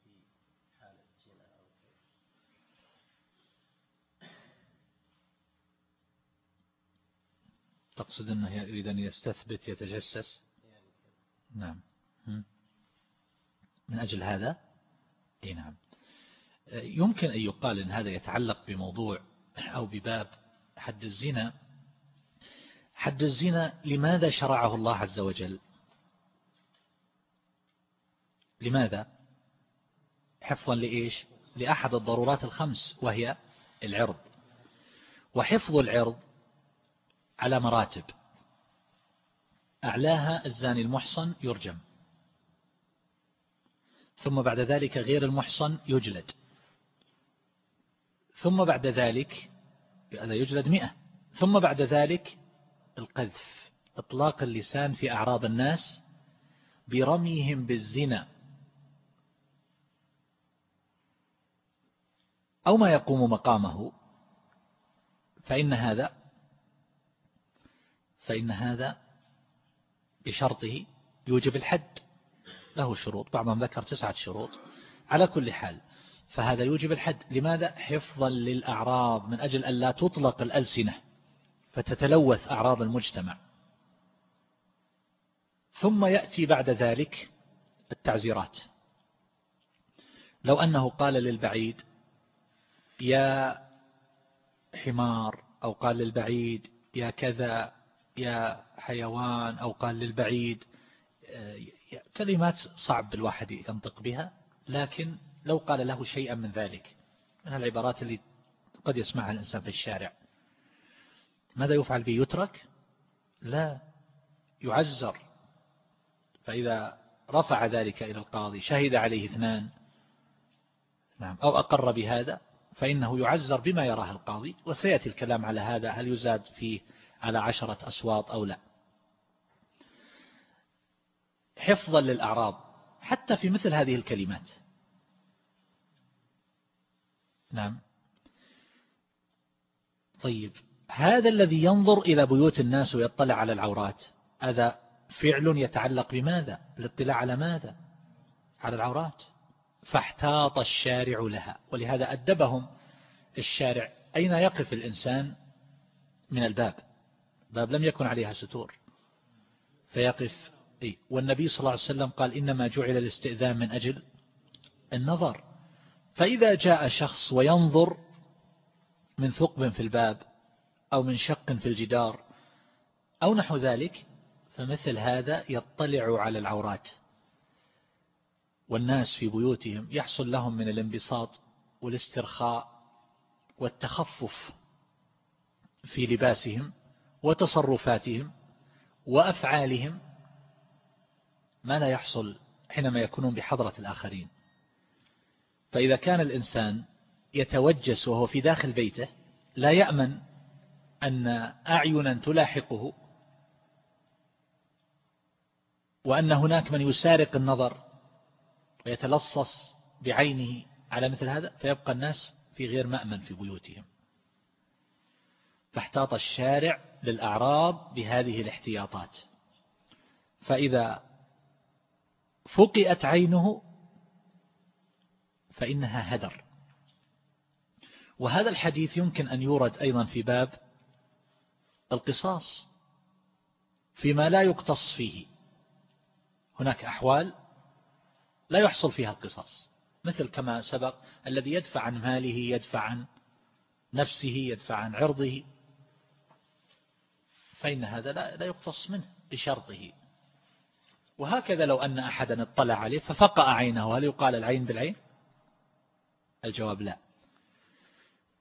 في حالة زنا أو تقصد أنه يريد أن يستثبت يتجسس؟ نعم. من أجل هذا؟ إي نعم. يمكن أن يقال أن هذا يتعلق بموضوع أو بباب حد الزنا. حد الزنا لماذا شرعه الله عز وجل؟ لماذا؟ حفظا لإيش؟ لأحد الضرورات الخمس وهي العرض. وحفظ العرض على مراتب. أعلاها الزاني المحصن يرجم. ثم بعد ذلك غير المحصن يجلد. ثم بعد ذلك هذا يجلد مئة. ثم بعد ذلك القذف إطلاق اللسان في أعراض الناس برميهم بالزنا. أو ما يقوم مقامه. فإن هذا فإن هذا بشرطه يوجب الحد. له شروط بعضهم ذكر تسعة شروط. على كل حال فهذا يوجب الحد. لماذا؟ حفظا للأعراض من أجل أن لا تطلق الألسنة فتتلوث أعراض المجتمع. ثم يأتي بعد ذلك التعزيرات. لو أنه قال للبعيد يا حمار أو قال للبعيد يا كذا يا حيوان أو قال للبعيد كلمات صعب الواحد ينطق بها لكن لو قال له شيئا من ذلك من العبارات اللي قد يسمعها الإنسان في الشارع. ماذا يفعل به؟ يترك؟ لا يعزر. فإذا رفع ذلك إلى القاضي شهد عليه اثنان نعم أو أقر بهذا فإنه يعزر بما يراه القاضي وسيأتي الكلام على هذا هل يزاد فيه على عشرة أصوات أو لا. حفظا للأعراض حتى في مثل هذه الكلمات. نعم. طيب هذا الذي ينظر إلى بيوت الناس ويطلع على العورات هذا فعل يتعلق بماذا؟ الاطلاع على ماذا؟ على العورات. فاحتاط الشارع لها ولهذا أدبهم الشارع. أين يقف الإنسان؟ من الباب. باب لم يكن عليها ستور. فيقف إيه. والنبي صلى الله عليه وسلم قال إنما جعل الاستئذان من أجل النظر. فإذا جاء شخص وينظر من ثقب في الباب أو من شق في الجدار أو نحو ذلك فمثل هذا يطلع على العورات. والناس في بيوتهم يحصل لهم من الانبساط والاسترخاء والتخفف في لباسهم وتصرفاتهم وأفعالهم ما لا يحصل حينما يكونون بحضرة الآخرين؟ فإذا كان الإنسان يتوجس وهو في داخل بيته لا يأمن أن أعينا تلاحقه وأن هناك من يسارق النظر ويتلصص بعينه على مثل هذا فيبقى الناس في غير مأمن في بيوتهم. فاحتاط الشارع للأعراض بهذه الاحتياطات. فإذا فقئت عينه فإنها هدر. وهذا الحديث يمكن أن يورد أيضا في باب القصاص فيما لا يقتص فيه. هناك أحوال لا يحصل فيها القصاص مثل كما سبق الذي يدفع عن ماله يدفع عن نفسه يدفع عن عرضه فإن هذا لا يقتص منه بشرطه. وهكذا لو أن أحدا اطلع عليه ففقأ عينه. هل يقال العين بالعين؟ الجواب لا.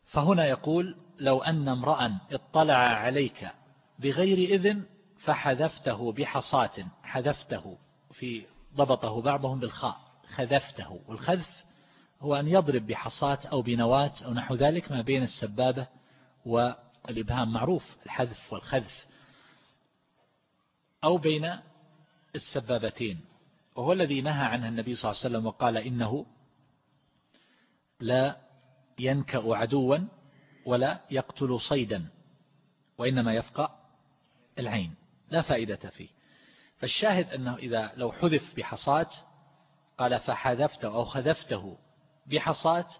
فهنا يقول لو أن امرأ اطلع عليك بغير إذن فحذفته بحصاة حذفته في ضبطه بعضهم بالخاء خذفته. والخذف هو أن يضرب بحصاة أو بنواة أو نحو ذلك ما بين السبابة والإبهام معروف الحذف والخذف أو بين السبابتين. وهو الذي نهى عنه النبي صلى الله عليه وسلم وقال إنه لا ينكأ عدوا ولا يقتل صيدا وإنما يفقى العين. لا فائدة فيه. فالشاهد أنه إذا لو حذف بحصات قال فحذفته أو خذفته بحصات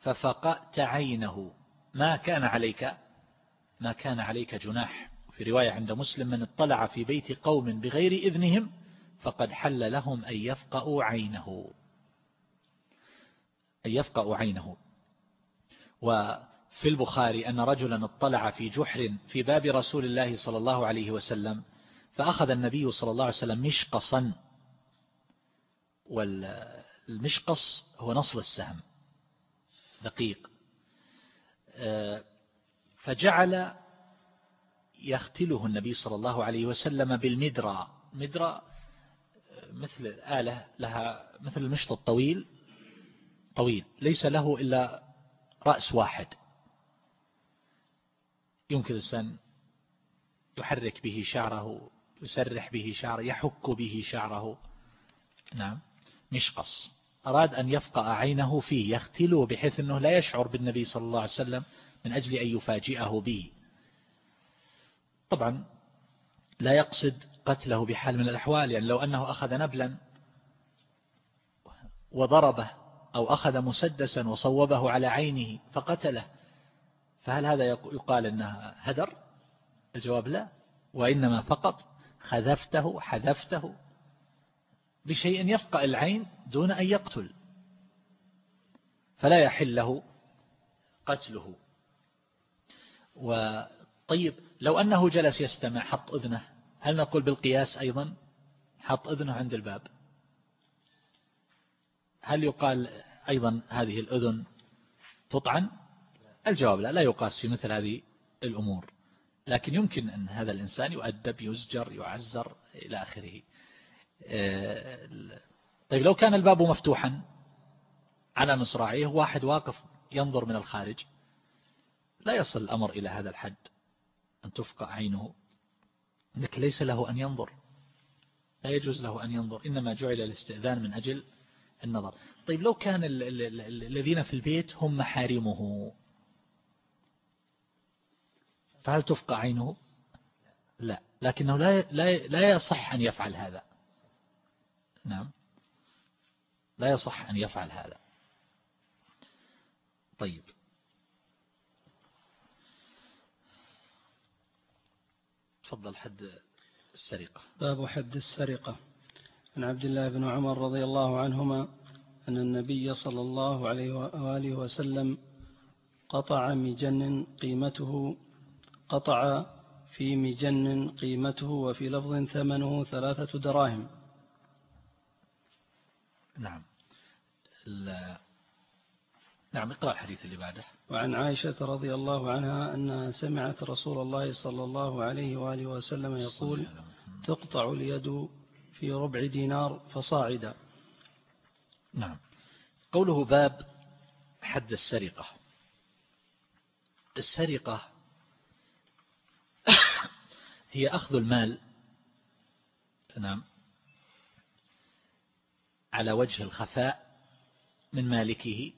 ففقأت عينه. ما كان عليك ما كان عليك جناح. في رواية عند مسلم من اطلع في بيت قوم بغير إذنهم فقد حل لهم أن يفقأوا عينه. أن يفقأوا عينه. وفي البخاري أن رجلا اطلع في جحر في باب رسول الله صلى الله عليه وسلم فأخذ النبي صلى الله عليه وسلم مشقصا. والمشقص هو نصل السهم. دقيق. آه، فجعل يختله النبي صلى الله عليه وسلم بالمدرى مدرى مثل آلة لها مثل المشط الطويل طويل. ليس له إلا رأس واحد. يمكن الإنسان يحرك به شعره يسرح به شعره يحك به شعره. نعم. مشقص. أراد أن يفقأ عينه فيه يختله بحيث أنه لا يشعر بالنبي صلى الله عليه وسلم من أجل أن يفاجئه به. طبعا لا يقصد قتله بحال من الأحوال يعني لو أنه أخذ نبلا وضربه أو أخذ مسدسا وصوبه على عينه فقتله فهل هذا يقال أنها هدر؟ الجواب لا وإنما فقط خذفته حذفته بشيء يفقأ العين دون أن يقتل فلا يحل له قتله. وطيب لو أنه جلس يستمع حط أذنه. هل نقول بالقياس أيضا؟ حط أذنه عند الباب. هل يقال أيضا هذه الأذن تطعن؟ الجواب لا لا يقاس في مثل هذه الأمور. لكن يمكن أن هذا الإنسان يؤدب يزجر يعزر إلى آخره. آه، طيب لو كان الباب مفتوحا على مصراعيه واحد واقف ينظر من الخارج لا يصل الأمر إلى هذا الحد. أن تفقع عينه. لكن ليس له أن ينظر. لا يجوز له أن ينظر. إنما جعل الاستئذان من أجل النظر. طيب لو كان الذين في البيت هم محارمه فهل تفقع عينه؟ لا. لكنه لا لا لا يصح أن يفعل هذا. نعم. لا يصح أن يفعل هذا. طيب. تفضل حد السرقة. باب حد السرقة. عن عبد الله بن عمر رضي الله عنهما أن النبي صلى الله عليه وآله وسلم قطع مجن قيمته قطع في مجن قيمته وفي لفظ ثمنه ثلاثة دراهم. نعم. نعم اقرأ الحديث اللي بعده. وعن عائشة رضي الله عنها أنها سمعت رسول الله صلى الله عليه وآله وسلم يقول تقطع اليد في ربع دينار فصاعدا. نعم. قوله باب حد السرقة. السرقة هي أخذ المال نعم على وجه الخفاء من مالكه.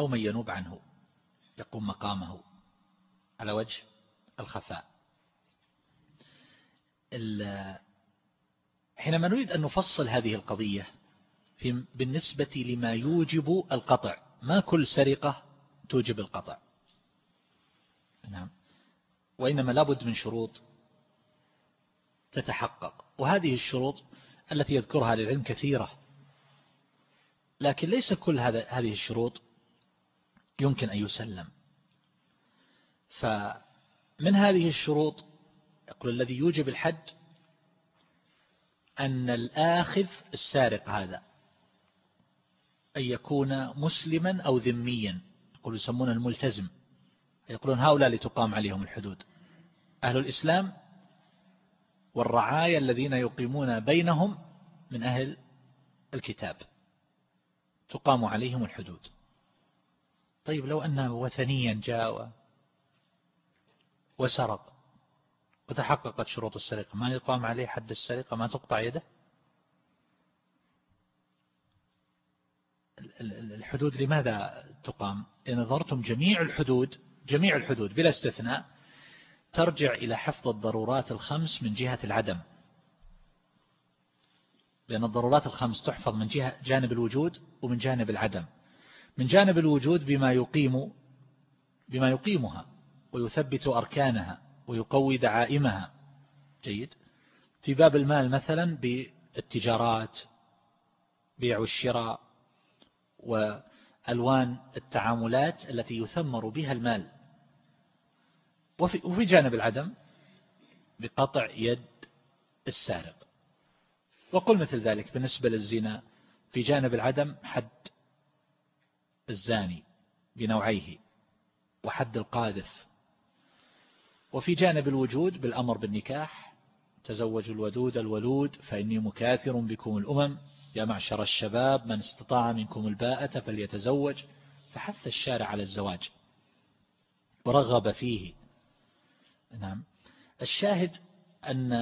أو من ينوب عنه يقوم مقامه على وجه الخفاء. حينما نريد أن نفصل هذه القضية في بالنسبة لما يوجب القطع ما كل سرقة توجب القطع؟ نعم. وإنما لابد من شروط تتحقق. وهذه الشروط التي يذكرها للعلم كثيرة. لكن ليس كل هذا هذه الشروط يمكن أن يسلم. فمن هذه الشروط يقول الذي يوجب الحد أن الآخذ السارق هذا أن يكون مسلما أو ذميا يقول يسمون الملتزم. يقولون هؤلاء لتقام عليهم الحدود. أهل الإسلام والرعايا الذين يقيمون بينهم من أهل الكتاب تقام عليهم الحدود. طيب لو أن وثنيا جاء وسرق وتحققت شروط السرقة ما يقام عليه حد السرقة؟ ما تقطع يده؟ الحدود لماذا تقام؟ إن نظرتم جميع الحدود جميع الحدود بلا استثناء ترجع إلى حفظ الضرورات الخمس من جهة العدم. لأن الضرورات الخمس تحفظ من جهة جانب الوجود ومن جانب العدم. من جانب الوجود بما يقيم بما يقيمها ويثبت أركانها ويقوي دعائمها. جيد. في باب المال مثلا بالتجارات بيع والشراء وألوان التعاملات التي يثمر بها المال. وفي, وفي جانب العدم بقطع يد السارق. وقل مثل ذلك بالنسبة للزنا في جانب العدم حد الزاني بنوعيه وحد القاذف وفي جانب الوجود بالأمر بالنكاح تزوجوا الودود الولود فإني مكاثر بكم الأمم يا معشر الشباب من استطاع منكم الباءة فليتزوج فحث الشارع على الزواج. ورغب فيه. نعم. الشاهد أن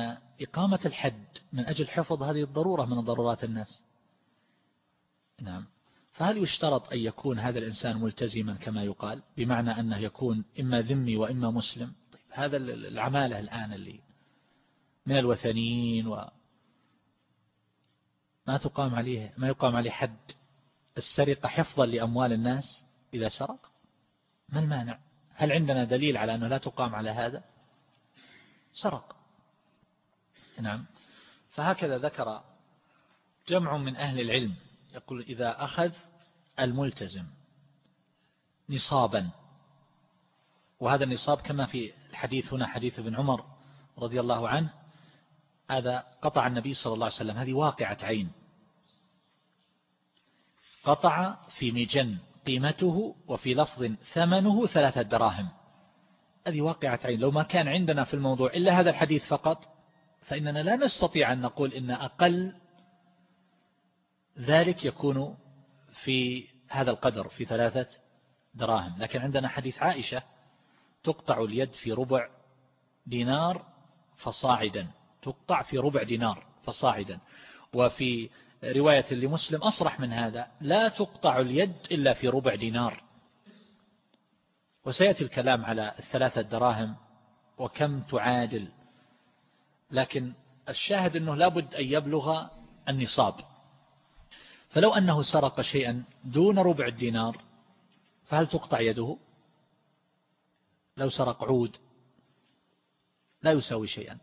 إقامة الحد من أجل حفظ هذه الضرورة من ضرورات الناس. نعم. فهل يشترط أن يكون هذا الإنسان ملتزما كما يقال؟ بمعنى أنه يكون إما ذمي وإما مسلم. طيب هذا العمالة الآن اللي من الوثنيين و ما تقام عليه ما يقام عليه حد. السرقة حفظا لأموال الناس إذا سرق؟ ما المانع؟ هل عندنا دليل على أنه لا تقام على هذا؟ سرق. نعم. فهكذا ذكر جمع من أهل العلم. يقول إذا أخذ الملتزم نصابا. وهذا النصاب كما في الحديث هنا حديث ابن عمر رضي الله عنه هذا قطع النبي صلى الله عليه وسلم هذه واقعة عين. قطع في مجن قيمته وفي لفظ ثمنه ثلاثة دراهم. هذه واقعة عين. لو ما كان عندنا في الموضوع إلا هذا الحديث فقط فإننا لا نستطيع أن نقول إن أقل ذلك يكون في هذا القدر في ثلاثة دراهم. لكن عندنا حديث عائشة تقطع اليد في ربع دينار فصاعدا. تقطع في ربع دينار فصاعدا. وفي رواية لمسلم أصرح من هذا لا تقطع اليد إلا في ربع دينار. وسيأتي الكلام على الثلاثة دراهم وكم تعادل. لكن الشاهد أنه لابد أن يبلغ النصاب. فلو أنه سرق شيئا دون ربع الدينار فهل تقطع يده؟ لو سرق عود لا يساوي شيئا.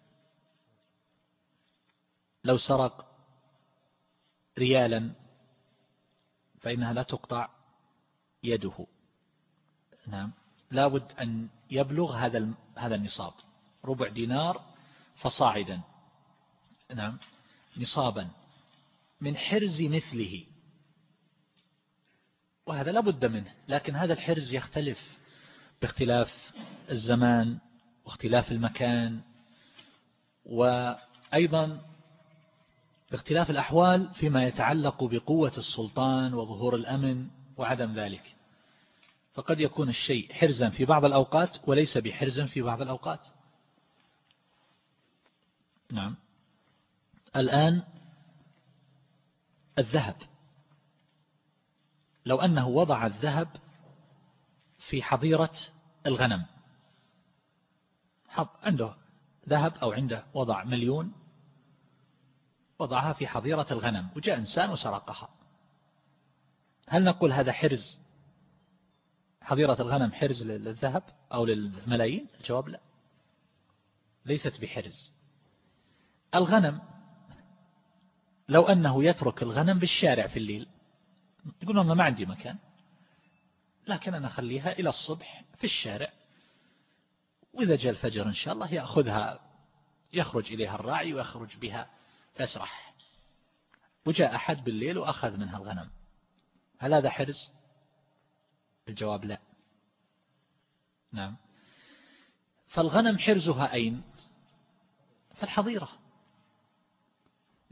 لو سرق ريالا فإنها لا تقطع يده. نعم. لابد أن يبلغ هذا هذا النصاب. ربع دينار فصاعدا. نعم. نصابا. من حرز مثله. وهذا لا بد منه لكن هذا الحرز يختلف باختلاف الزمان واختلاف المكان وأيضا باختلاف الأحوال فيما يتعلق بقوة السلطان وظهور الأمن وعدم ذلك. فقد يكون الشيء حرزا في بعض الأوقات وليس بحرز في بعض الأوقات. نعم. الآن الذهب. لو أنه وضع الذهب في حظيرة الغنم. عنده ذهب أو عنده وضع مليون وضعها في حظيرة الغنم وجاء إنسان وسرقها. هل نقول هذا حرز حظيرة الغنم حرز للذهب أو للملايين؟ الجواب لا. ليست بحرز. الغنم لو أنه يترك الغنم بالشارع في الليل. يقول أنا ما عندي مكان. لكن أنا أخليها إلى الصبح في الشارع. وإذا جاء الفجر إن شاء الله يأخذها يخرج إليها الراعي ويخرج بها تسرح وجاء أحد بالليل وأخذ منها الغنم. هل هذا حرز الجواب لا. نعم. فالغنم حرزها أين؟ في الحظيرة.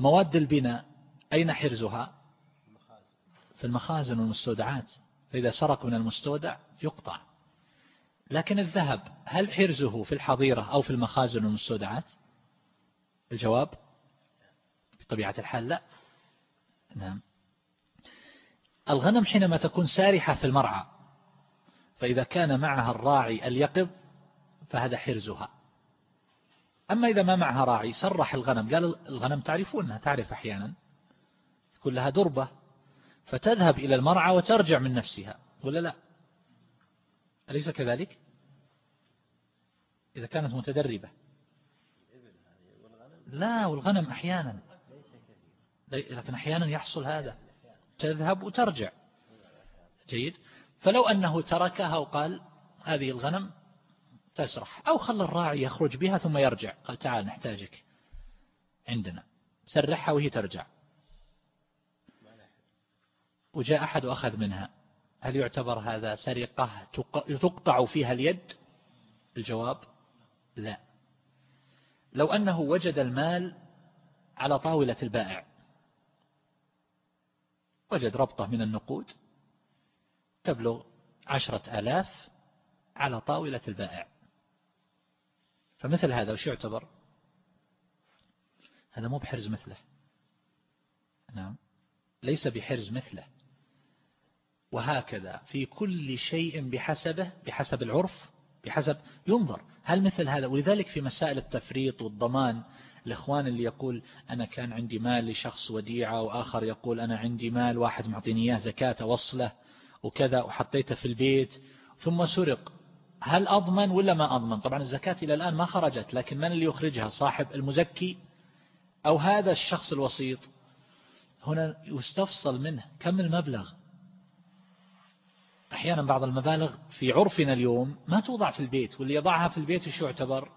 مواد البناء أين حرزها؟ في المخازن والمستودعات. فإذا سرق من المستودع يقطع. لكن الذهب هل حرزه في الحظيرة أو في المخازن والمستودعات؟ الجواب؟ بطبيعة الحال لا. نعم. الغنم حينما تكون سارحة في المرعى فإذا كان معها الراعي اليقظ فهذا حرزها. أما إذا ما معها راعي سرح الغنم. قال الغنم تعرفونها تعرف أحيانا. يكون لها دربة فتذهب إلى المرعى وترجع من نفسها. ولا لا؟ أليس كذلك؟ إذا كانت متدربة. لا والغنم أحيانا. لكن أحيانا يحصل هذا. تذهب وترجع. جيد. فلو أنه تركها وقال هذه الغنم تسرح. أو خلى الراعي يخرج بها ثم يرجع. قال تعال نحتاجك عندنا. سرحها وهي ترجع. وجاء أحد وأخذ منها. هل يعتبر هذا سرقة تقطع فيها اليد؟ الجواب لا. لو أنه وجد المال على طاولة البائع. وجد ربطة من النقود تبلغ عشرة آلاف على طاولة البائع. فمثل هذا وش يعتبر؟ هذا مو بحرز مثله. نعم. ليس بحرز مثله. وهكذا في كل شيء بحسبه بحسب العرف بحسب ينظر. هل مثل هذا؟ ولذلك في مسائل التفريط والضمان الإخوان اللي يقول أنا كان عندي مال لشخص وديعة وآخر يقول أنا عندي مال واحد معطيني إياه زكاة وصلة وكذا وحطيته في البيت ثم سرق. هل أضمن ولا ما أضمن؟ طبعا الزكاة إلى الآن ما خرجت لكن من اللي يخرجها؟ صاحب المزكي أو هذا الشخص الوسيط؟ هنا يستفصل منه كم المبلغ؟ أحيانا بعض المبالغ في عرفنا اليوم ما توضع في البيت واللي يضعها في البيت وش يعتبر؟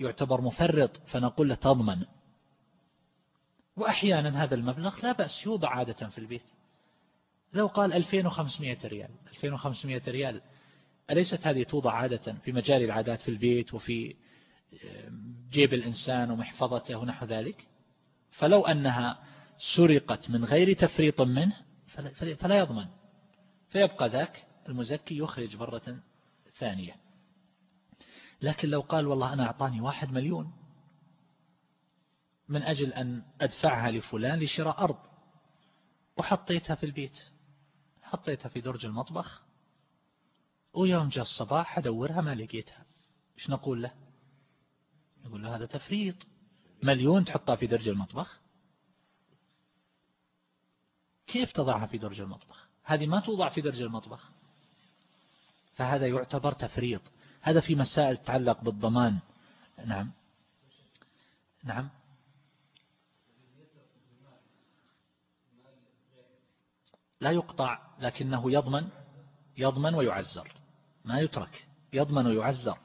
يعتبر مفرط فنقول له تضمن. وأحيانا هذا المبلغ لا بأس يوضع عادة في البيت. لو قال 2500 ريال 2500 ريال أليست هذه توضع عادة في مجال العادات في البيت وفي جيب الإنسان ومحفظته ونحو ذلك؟ فلو أنها سرقت من غير تفريط منه فلا يضمن. فيبقى ذاك المزكي يخرج مرة ثانية. لكن لو قال والله أنا أعطاني واحد مليون من أجل أن أدفعها لفلان لشراء أرض وحطيتها في البيت حطيتها في درج المطبخ ويوم جاء الصباح أدورها ما لقيتها. إيش نقول له؟ نقول له هذا تفريط. مليون تحطها في درج المطبخ. كيف تضعها في درج المطبخ؟ هذه ما توضع في درج المطبخ. فهذا يعتبر تفريط. هذا في مسائل تتعلق بالضمان. نعم. نعم. لا يقطع لكنه يضمن يضمن ويعزر. ما يترك يضمن ويعزر.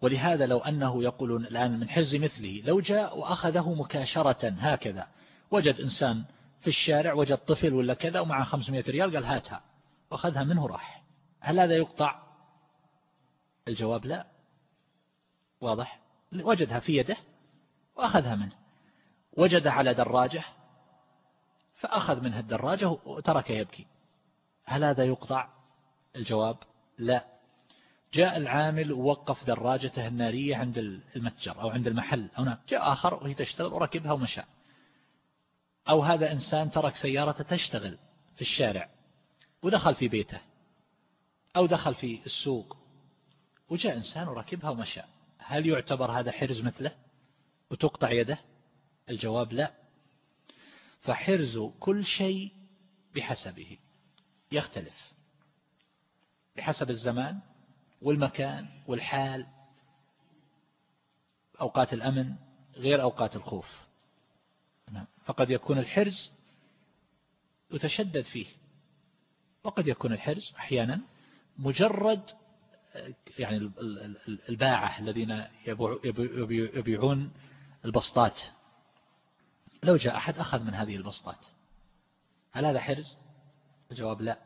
ولهذا لو أنه يقولون الآن من حرز مثله لو جاء وأخذه مكاشرة هكذا وجد إنسان في الشارع وجد طفل ولا كذا ومعه 500 ريال قال هاتها. وأخذها منه راح. هل هذا يقطع؟ الجواب لا. واضح؟ وجدها في يده وأخذها منه. وجدها على دراجة فأخذ منها الدراجة وترك يبكي. هل هذا يقطع؟ الجواب لا. جاء العامل ووقف دراجته النارية عند المتجر أو عند المحل أو نعم. جاء آخر وهي تشتغل وركبها ومشى. أو هذا إنسان ترك سيارته تشتغل في الشارع ودخل في بيته أو دخل في السوق. وجاء إنسان وركبها ومشى. هل يعتبر هذا حرز مثله؟ وتقطع يده؟ الجواب لا. فحرز كل شيء بحسبه. يختلف. بحسب الزمان والمكان والحال أوقات الأمن غير أوقات الخوف نعم. فقد يكون الحرز يتشدد فيه وقد يكون الحرز أحيانا مجرد يعني الباعة الذين يبيعون البسطات لو جاء أحد أخذ من هذه البسطات هل هذا حرز؟ الجواب لا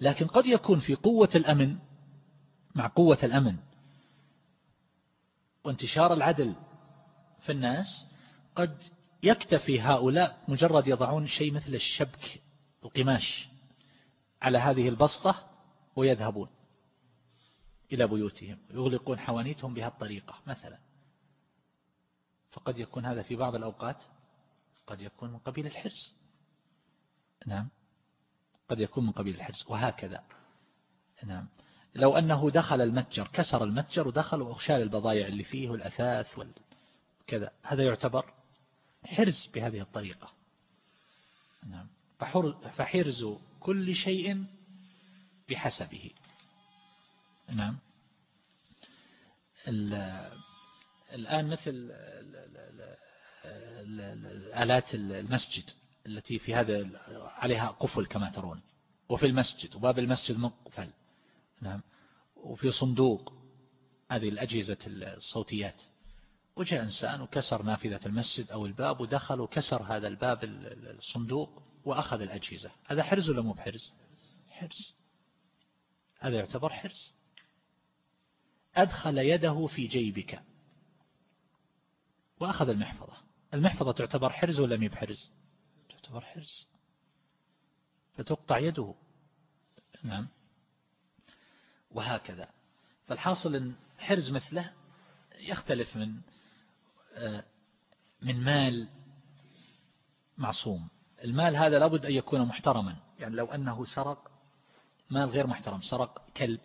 لكن قد يكون في قوة الأمن مع قوة الأمن وانتشار العدل في الناس قد يكتفي هؤلاء مجرد يضعون شيء مثل الشبك القماش على هذه البسطة ويذهبون إلى بيوتهم يغلقون حوانيتهم بهالطريقة مثلا. فقد يكون هذا في بعض الأوقات قد يكون من قبيل الحرص. نعم. قد يكون من قبيل الحرص وهكذا. نعم. لو أنه دخل المتجر كسر المتجر ودخل وشال البضائع اللي فيه والأثاث وكذا هذا يعتبر حرز بهذه الطريقة. نعم. فحرز كل شيء بحسبه. نعم. الآن مثل آلات المسجد التي في هذا عليها قفل كما ترون. وفي المسجد وباب المسجد مقفل. نعم. وفي صندوق هذه الأجهزة الصوتيات. وجاء إنسان وكسر نافذة المسجد أو الباب ودخل وكسر هذا الباب الصندوق وأخذ الأجهزة. هذا حرز ولا مو بحرز؟ حرز. هذا يعتبر حرز. أدخل يده في جيبك. وأخذ المحفظة. المحفظة تعتبر حرز ولا مي بحرز؟ تعتبر حرز. فتقطع يده. نعم. وهكذا. فالحاصل أن حرز مثله يختلف من آه، من مال معصوم. المال هذا لابد أن يكون محترما. يعني لو أنه سرق مال غير محترم. سرق كلب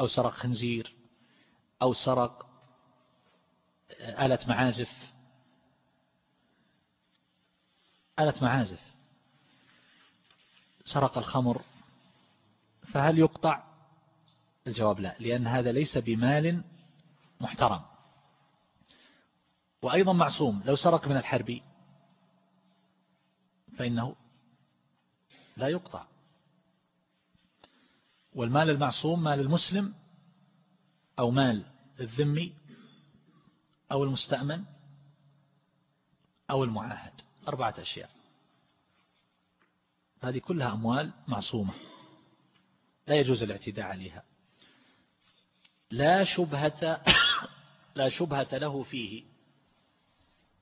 أو سرق خنزير أو سرق آه، آلة معازف. آلة معازف. سرق الخمر. فهل يقطع؟ الجواب لا لأن هذا ليس بمال محترم. وأيضا معصوم لو سرق من الحربي فإنه لا يقطع. والمال المعصوم مال المسلم أو مال الذمي أو المستأمن أو المعاهد. أربعة أشياء. هذه كلها أموال معصومة. لا يجوز الاعتداء عليها. لا شبهة لا شبهة له فيه.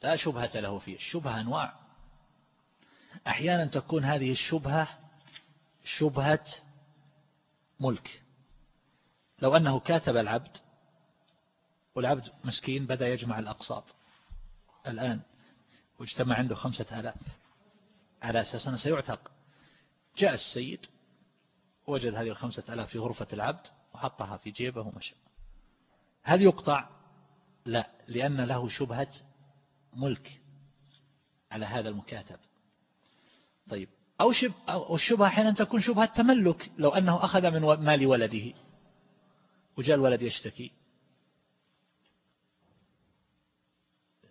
لا شبهة له فيه. الشبهة أنواع. أحيانا تكون هذه الشبهة شبهة ملك. لو أنه كاتب العبد والعبد مسكين بدأ يجمع الأقساط الآن واجتمع عنده خمسة آلاف على أساس أنه سيعتق. جاء السيد وجد هذه الخمسة آلاف في غرفة العبد وحطها في جيبه ومشى. هل يقطع؟ لا لأن له شبهة ملك على هذا المكاتب. طيب أو, شب أو الشبهة أحيانا تكون شبهة تملك لو أنه أخذ من مال ولده وجاء الولد يشتكي.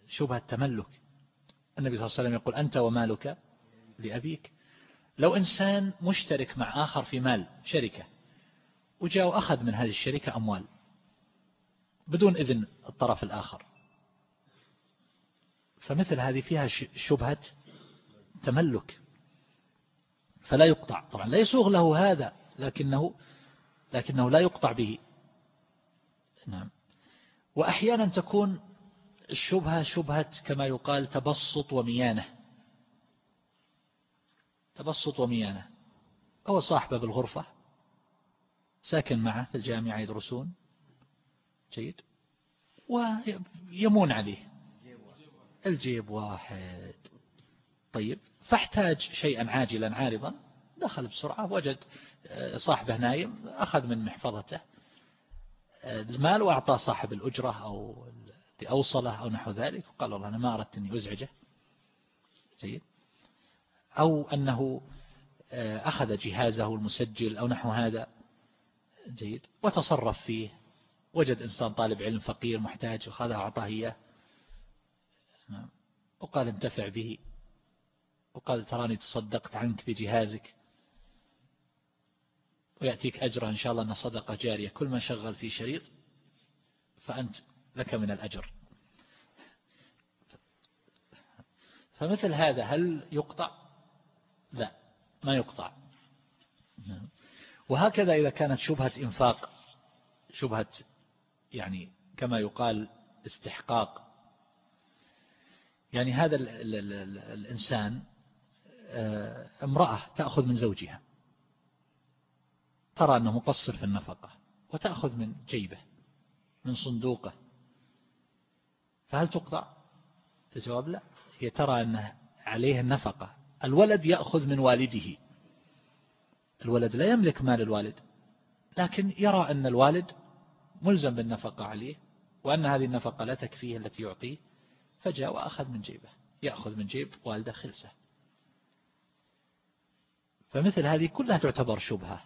شبهة تملك. النبي صلى الله عليه وسلم يقول أنت ومالك لأبيك. لو إنسان مشترك مع آخر في مال شركة وجاء وأخذ من هذه الشركة أموال بدون إذن الطرف الآخر. فمثل هذه فيها شبهة تملك فلا يقطع. طبعا لا يسوغ له هذا لكنه لكنه لا يقطع به. نعم. وأحيانا تكون الشبهة شبهة كما يقال تبسط وميانة. تبسط وميانة. هو صاحبة بالغرفة. ساكن معه في الجامعة يدرسون. جيد. ويمون عليه. الجيب واحد. طيب. فاحتاج شيئا عاجلا عارضا. دخل بسرعة. وجد آه، صاحبه نايم. أخذ من محفظته. آه، المال وأعطى صاحب الأجرة أو أوصله أو نحو ذلك. وقال والله أنا ما أردت أني أزعجه. جيد. أو أنه آه، أخذ جهازه المسجل أو نحو هذا. جيد. وتصرف فيه. وجد إنسان طالب علم فقير محتاج وخذها أعطاه إياه. نعم. وقال انتفع به. وقال تراني تصدقت عنك بجهازك. ويأتيك أجر إن شاء الله أن صدقة جارية. كل ما شغل في شريط فأنت لك من الأجر. فمثل هذا هل يقطع؟ لا ما يقطع. نعم. وهكذا إذا كانت شبهة إنفاق شبهة يعني كما يقال استحقاق. يعني هذا ال ال ال الإنسان آه، امرأة تأخذ من زوجها. ترى أنه مقصر في النفقة وتأخذ من جيبه من صندوقه. فهل تقطع؟ الجواب لا. هي ترى أن عليه النفقة الولد يأخذ من والده. الولد لا يملك مال الوالد لكن يرى أن الوالد ملزم بالنفقة عليه وأن هذه النفقة لا تكفيه التي يعطيه فجاء وأخذ من جيبه يأخذ من جيب والده خلسة فمثل هذه كلها تعتبر شبهة.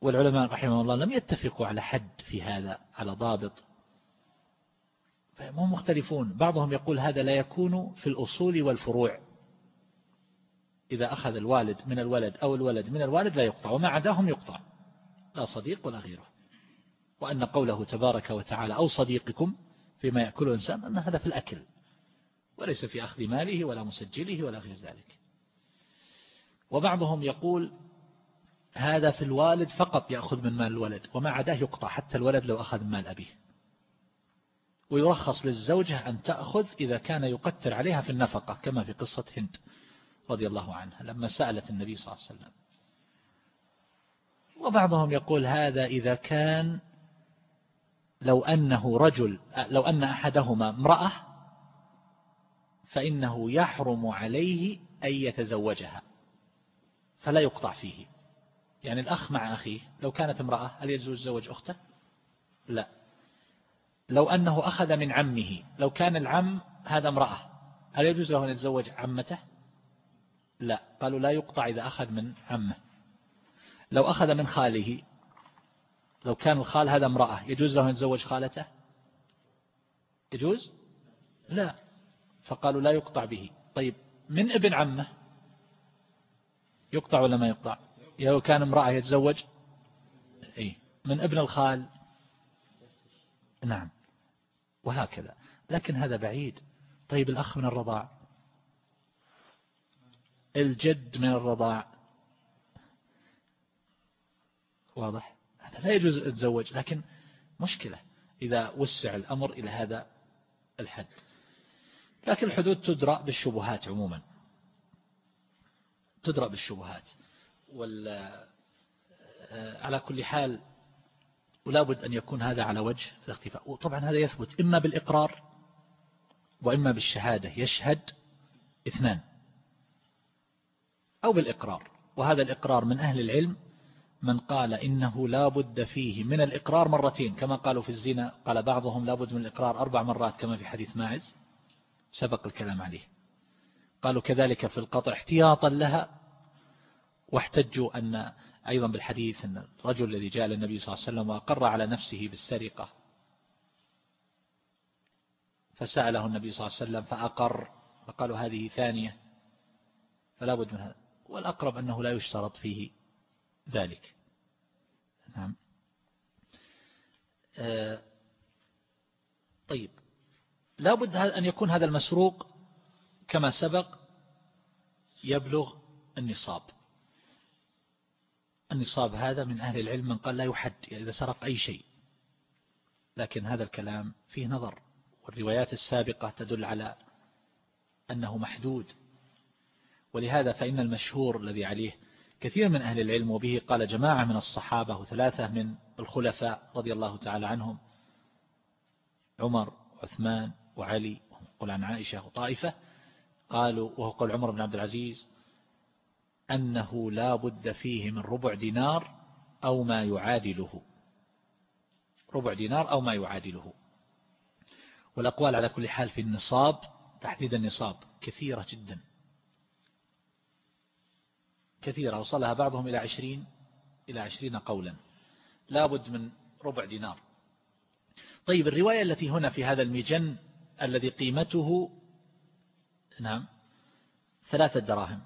والعلماء رحمه الله لم يتفقوا على حد في هذا على ضابط. فهم مختلفون. بعضهم يقول هذا لا يكون في الأصول والفروع. إذا أخذ الوالد من الولد أو الولد من الوالد لا يقطع وما عداهم يقطع. لا صديق ولا غيره. وأن قوله تبارك وتعالى أو صديقكم فيما يأكله الإنسان أن هذا في الأكل. وليس في أخذ ماله ولا مسجله ولا غير ذلك. وبعضهم يقول هذا في الوالد فقط يأخذ من مال الولد وما عداه يقطع حتى الولد لو أخذ مال أبيه. ويرخص للزوجة أن تأخذ إذا كان يقتر عليها في النفقة كما في قصة هند. رضي الله عنها لما سألت النبي صلى الله عليه وسلم. وبعضهم يقول هذا إذا كان لو أنه رجل لو أن أحدهما امرأة فإنه يحرم عليه أن يتزوجها فلا يقطع فيه. يعني الأخ مع أخيه لو كانت امرأة هل يجوز يتزوج أخته؟ لا. لو أنه أخذ من عمه لو كان العم هذا امرأة هل يجوز له أن يتزوج عمته؟ لا. قالوا لا يقطع إذا أخذ من عمه. لو أخذ من خاله لو كان الخال هذا امرأة يجوز له أن يتزوج خالته؟ يجوز؟ لا. فقالوا لا يقطع به. طيب من ابن عمه؟ يقطع ولا ما يقطع؟ لو كان امرأة يتزوج؟ إيه من ابن الخال؟ نعم. وهكذا. لكن هذا بعيد. طيب الأخ من الرضاع. الجد من الرضاع. واضح؟ هذا لا يجوز يتزوج لكن مشكلة إذا وسع الأمر إلى هذا الحد. لكن الحدود تدرى بالشبهات عموما. تدرى بالشبهات. وال آه، على كل حال ولا بد أن يكون هذا على وجه الاختفاء. وطبعا هذا يثبت إما بالإقرار وإما بالشهادة. يشهد اثنان. أو بالإقرار. وهذا الإقرار من أهل العلم من قال إنه لا بد فيه من الإقرار مرتين. كما قالوا في الزنا قال بعضهم لا بد من الإقرار أربع مرات كما في حديث ماعز. سبق الكلام عليه. قالوا كذلك في القطع احتياطا لها. واحتجوا أن أيضا بالحديث أن الرجل الذي جاء للنبي صلى الله عليه وسلم وأقر على نفسه بالسرقة فسأله النبي صلى الله عليه وسلم فأقر فقالوا هذه ثانية فلا بد من هذا. والأقرب أنه لا يشترط فيه ذلك. نعم. آه، طيب. لا بد أن يكون هذا المسروق كما سبق يبلغ النصاب. النصاب هذا من أهل العلم من قال لا يحد إذا سرق أي شيء. لكن هذا الكلام فيه نظر. والروايات السابقة تدل على أنه محدود. ولهذا فإن المشهور الذي عليه كثير من أهل العلم وبه قال جماعة من الصحابة وثلاثة من الخلفاء رضي الله تعالى عنهم عمر وعثمان وعلي قل عن عائشة وطائفة قالوا وهو قول عمر بن عبد العزيز أنه لا بد فيه من ربع دينار أو ما يعادله. ربع دينار أو ما يعادله. والأقوال على كل حال في النصاب تحديد النصاب كثيرة جدا. كثيرة وصلها بعضهم إلى عشرين إلى عشرين قولا. لابد من ربع دينار. طيب الرواية التي هنا في هذا المجن الذي قيمته؟ نعم. ثلاثة دراهم.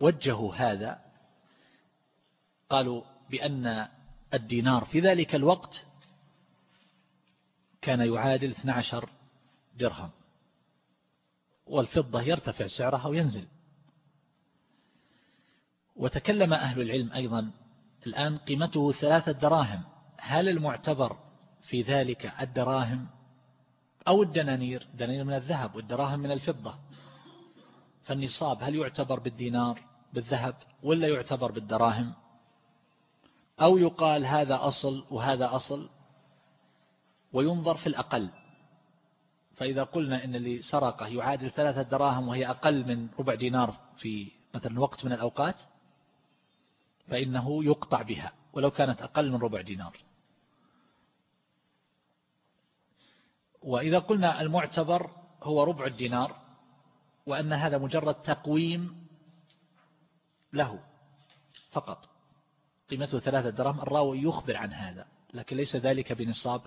وجهوا هذا. قالوا بأن الدينار في ذلك الوقت كان يعادل 12 درهم والفضة يرتفع سعرها وينزل. وتكلم أهل العلم أيضا الآن قيمته ثلاثة دراهم. هل المعتبر في ذلك الدراهم أو الدنانير؟ دنانير من الذهب والدراهم من الفضة. فالنصاب هل يعتبر بالدينار بالذهب ولا يعتبر بالدراهم؟ أو يقال هذا أصل وهذا أصل وينظر في الأقل. فإذا قلنا إن اللي سرقه يعادل ثلاثة دراهم وهي أقل من ربع دينار في مثلا وقت من الأوقات فإنه يقطع بها ولو كانت أقل من ربع دينار. وإذا قلنا المعتبر هو ربع الدينار وأن هذا مجرد تقويم له فقط. قيمته ثلاثة درهم الراوي يخبر عن هذا لكن ليس ذلك بنصاب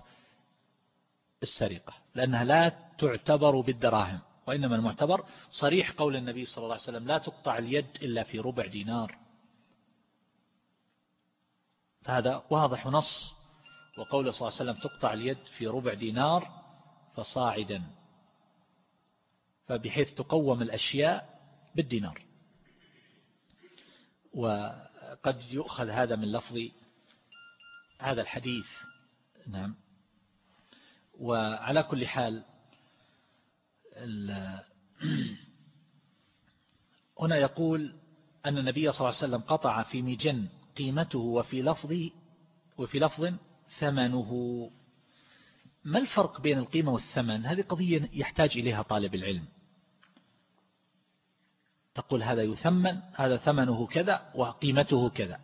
السرقة لأنها لا تعتبر بالدراهم وإنما المعتبر صريح قول النبي صلى الله عليه وسلم لا تقطع اليد إلا في ربع دينار. هذا واضح نص وقول صلى الله عليه وسلم تقطع اليد في ربع دينار فصاعدا فبحيث تقوم الأشياء بالدينار. وقد يؤخذ هذا من لفظ هذا الحديث. نعم. وعلى كل حال هنا يقول أن النبي صلى الله عليه وسلم قطع في مجن قيمته وفي لفظ وفي لفظ ثمنه. ما الفرق بين القيمة والثمن؟ هذه قضية يحتاج إليها طالب العلم. تقول هذا يثمن هذا ثمنه كذا وقيمته كذا.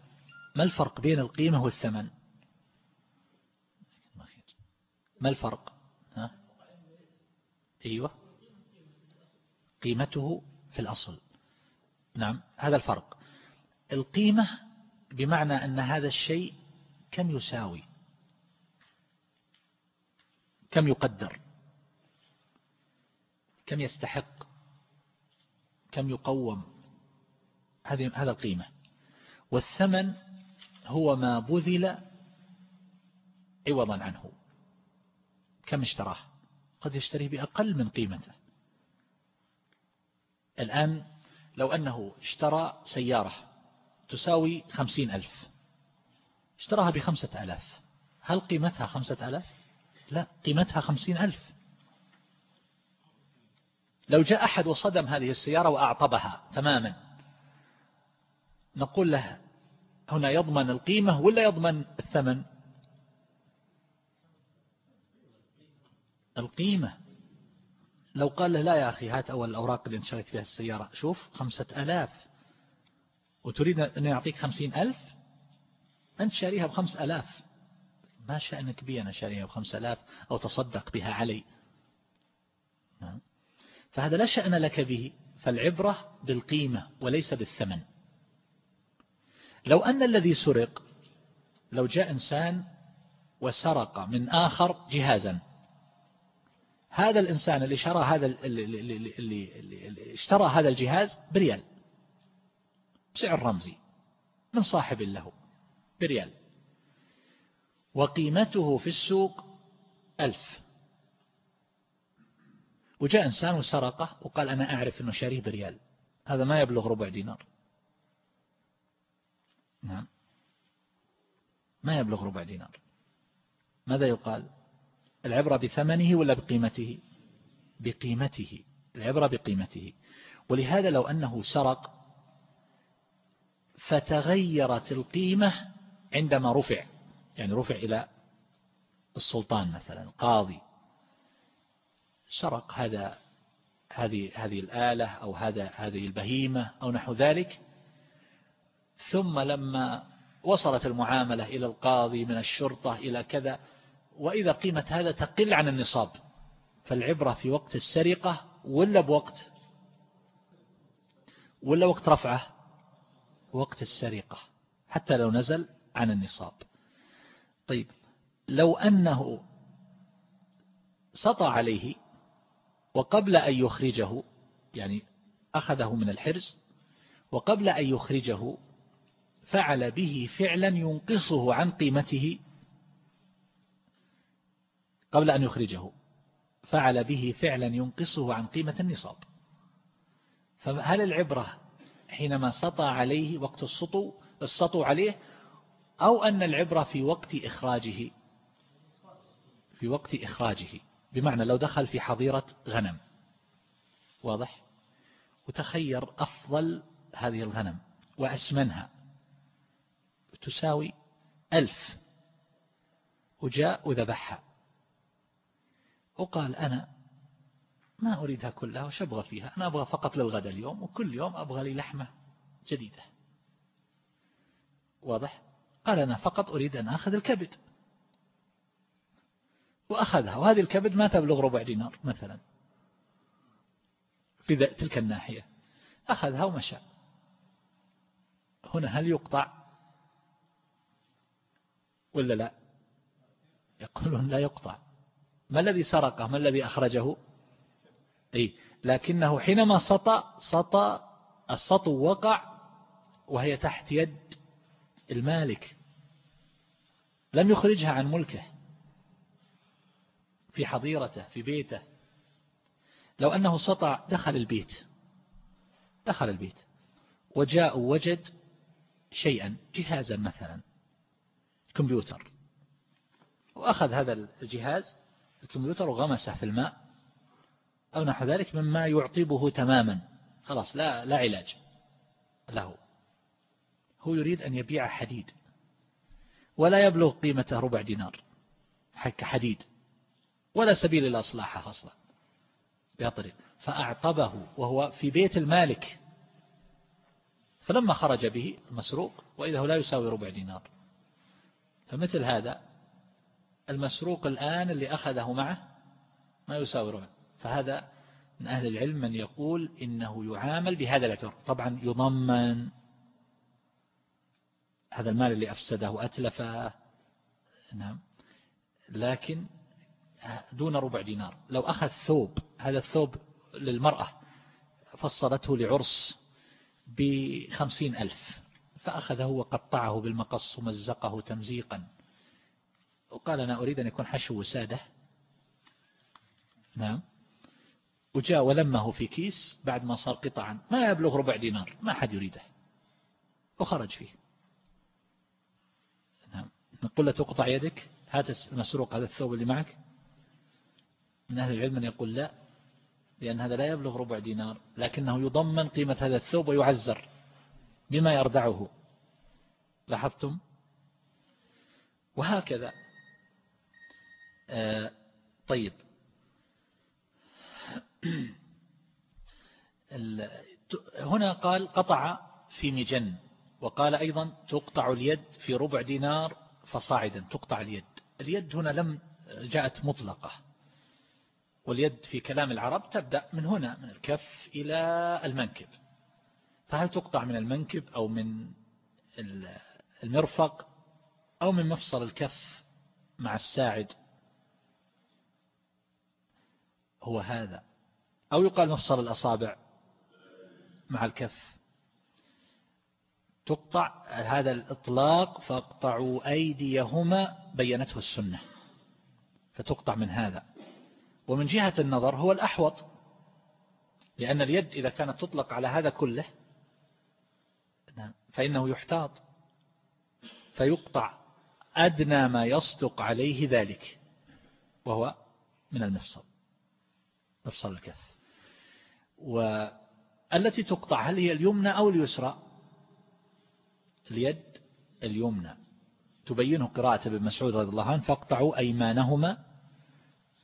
ما الفرق بين القيمة والثمن؟ ما الفرق؟ ها؟ أيوة. قيمته في الأصل. نعم هذا الفرق. القيمة بمعنى أن هذا الشيء كم يساوي؟ كم يقدر؟ كم يستحق؟ كم يقوم؟ هذه هذا القيمة. والثمن هو ما بذل عوضا عنه. كم اشتراه؟ قد يشتريه بأقل من قيمته. الآن لو أنه اشترى سيارة تساوي خمسين ألف. اشتراها بخمسة ألاف. هل قيمتها خمسة ألاف؟ لا قيمتها خمسين ألف. لو جاء أحد وصدم هذه السيارة وأعطبها تماما نقول له هنا يضمن القيمة ولا يضمن الثمن؟ القيمة. لو قال له لا يا أخي هات أول الأوراق اللي انشريت فيها السيارة. شوف خمسة ألاف. وتريد أن يعطيك خمسين ألف؟ أنت شاريها بخمس ألاف. ما شأنك بي أنا شاريها بخمس ألاف أو تصدق بها علي. نعم. فهذا لا شأن لك به. فالعبرة بالقيمة وليس بالثمن. لو أن الذي سرق لو جاء إنسان وسرق من آخر جهازا هذا الإنسان اللي شرى هذا اللي, اشترى هذا الجهاز بريال. بسعر رمزي من صاحب له بريال. وقيمته في السوق ألف. وجاء إنسان وسرقه وقال أنا أعرف أنه شاريه بريال. هذا ما يبلغ ربع دينار. نعم. ما يبلغ ربع دينار. ماذا يقال؟ العبرة بثمنه ولا بقيمته؟ بقيمته. العبرة بقيمته. ولهذا لو أنه سرق فتغيرت القيمة عندما رفع يعني رفع إلى السلطان مثلا قاضي. سرق هذا هذه هذه الآلة أو هذا هذه البهيمة أو نحو ذلك. ثم لما وصلت المعاملة إلى القاضي من الشرطة إلى كذا وإذا قيمة هذا تقل عن النصاب فالعبرة في وقت السرقة ولا بوقت ولا وقت رفعه؟ وقت السرقة حتى لو نزل عن النصاب. طيب لو أنه سطى عليه وقبل أن يخرجه يعني أخذه من الحرز وقبل أن يخرجه فعل به فعلا ينقصه عن قيمته قبل أن يخرجه فعل به فعلا ينقصه عن قيمة النصاب. فهل العبرة حينما سطى عليه وقت السطو السطو عليه أو أن العبرة في وقت إخراجه. في وقت إخراجه. بمعنى لو دخل في حظيرة غنم. واضح؟ وتخير أفضل هذه الغنم وأسمنها. تساوي ألف. وجاء وذبحها. وقال أنا ما أريدها كلها وش أبغى فيها. أنا أبغى فقط للغد اليوم وكل يوم أبغى لي لحمة جديدة. واضح؟ قال أنا فقط أريد أن أخذ الكبد. وأخذها. وهذه الكبد ما تبلغ ربع دينار مثلا في تلك الناحية. أخذها ومشى هنا هل يقطع؟ ولا لا؟ يقولون لا يقطع. ما الذي سرقه؟ ما الذي أخرجه؟ أي لكنه حينما سطى سطى السطو وقع وهي تحت يد المالك. لم يخرجها عن ملكه في حظيرته في بيته. لو أنه سطع دخل البيت. دخل البيت. وجاء وجد شيئا جهازا مثلا. كمبيوتر. وأخذ هذا الجهاز الكمبيوتر وغمسه في الماء. أو نحو ذلك مما يعطبه تماما. خلاص لا, لا علاج له. هو يريد أن يبيع حديد. ولا يبلغ قيمته ربع دينار حك حديد. ولا سبيل إلى إصلاحه أصلا. بأطريق. فأعطبه وهو في بيت المالك. فلما خرج به المسروق وإذا هو لا يساوي ربع دينار. فمثل هذا المسروق الآن اللي أخذه معه ما يساوي ربع. فهذا من أهل العلم من يقول إنه يعامل بهذا الاعتبار طبعا يضمن هذا المال اللي أفسده أتلفه نعم. لكن دون ربع دينار. لو أخذ ثوب هذا الثوب للمرأة فصلته لعرس بخمسين ألف فأخذه وقطعه بالمقص ومزقه تمزيقا. وقال أنا أريد أن يكون حشو وسادة. نعم. وجاء ولمه في كيس بعد ما صار قطعا. ما يبلغ ربع دينار ما حد يريده. وخرج فيه. نعم. نقول له تقطع يدك. هات المسروق هذا الثوب اللي معك. من أهل العلم من يقول لا لأن هذا لا يبلغ ربع دينار لكنه يضمن قيمة هذا الثوب ويعزر بما يردعه. لاحظتم؟ وهكذا. آه طيب. هنا قال قطع في مجن وقال أيضا تقطع اليد في ربع دينار فصاعدا تقطع اليد. اليد هنا لم جاءت مطلقة واليد في كلام العرب تبدأ من هنا من الكف إلى المنكب. فهل تقطع من المنكب أو من المرفق أو من مفصل الكف مع الساعد؟ هو هذا. أو يقال مفصل الأصابع مع الكف. تقطع هذا الإطلاق فاقطعوا أيديهما بينته السنة. فتقطع من هذا. ومن جهة النظر هو الأحوط. لأن اليد إذا كانت تطلق على هذا كله نعم، فإنه يحتاط. فيقطع أدنى ما يصدق عليه ذلك وهو من المفصل مفصل الكف. والتي تقطع هل هي اليمنى أو اليسرى؟ اليد اليمنى. تبينه قراءة ابن مسعود رضي الله عنه فاقطعوا أيمانهما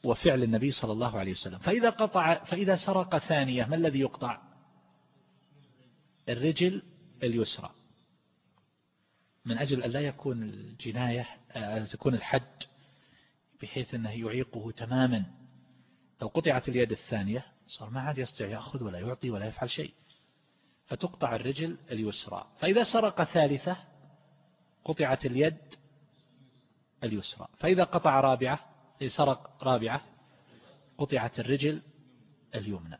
وفعل النبي صلى الله عليه وسلم. فإذا قطع فإذا سرق ثانية ما الذي يقطع؟ الرجل اليسرى. من أجل أن لا يكون الجناية أن تكون الحد بحيث أنه يعيقه تماما. لو قطعت اليد الثانية صار ما عاد يستطيع يأخذ ولا يعطي ولا يفعل شيء. فتقطع الرجل اليسرى. فإذا سرق ثالثة قطعت اليد اليسرى. فإذا قطع رابعة سرق رابعة قطعت الرجل اليمنى.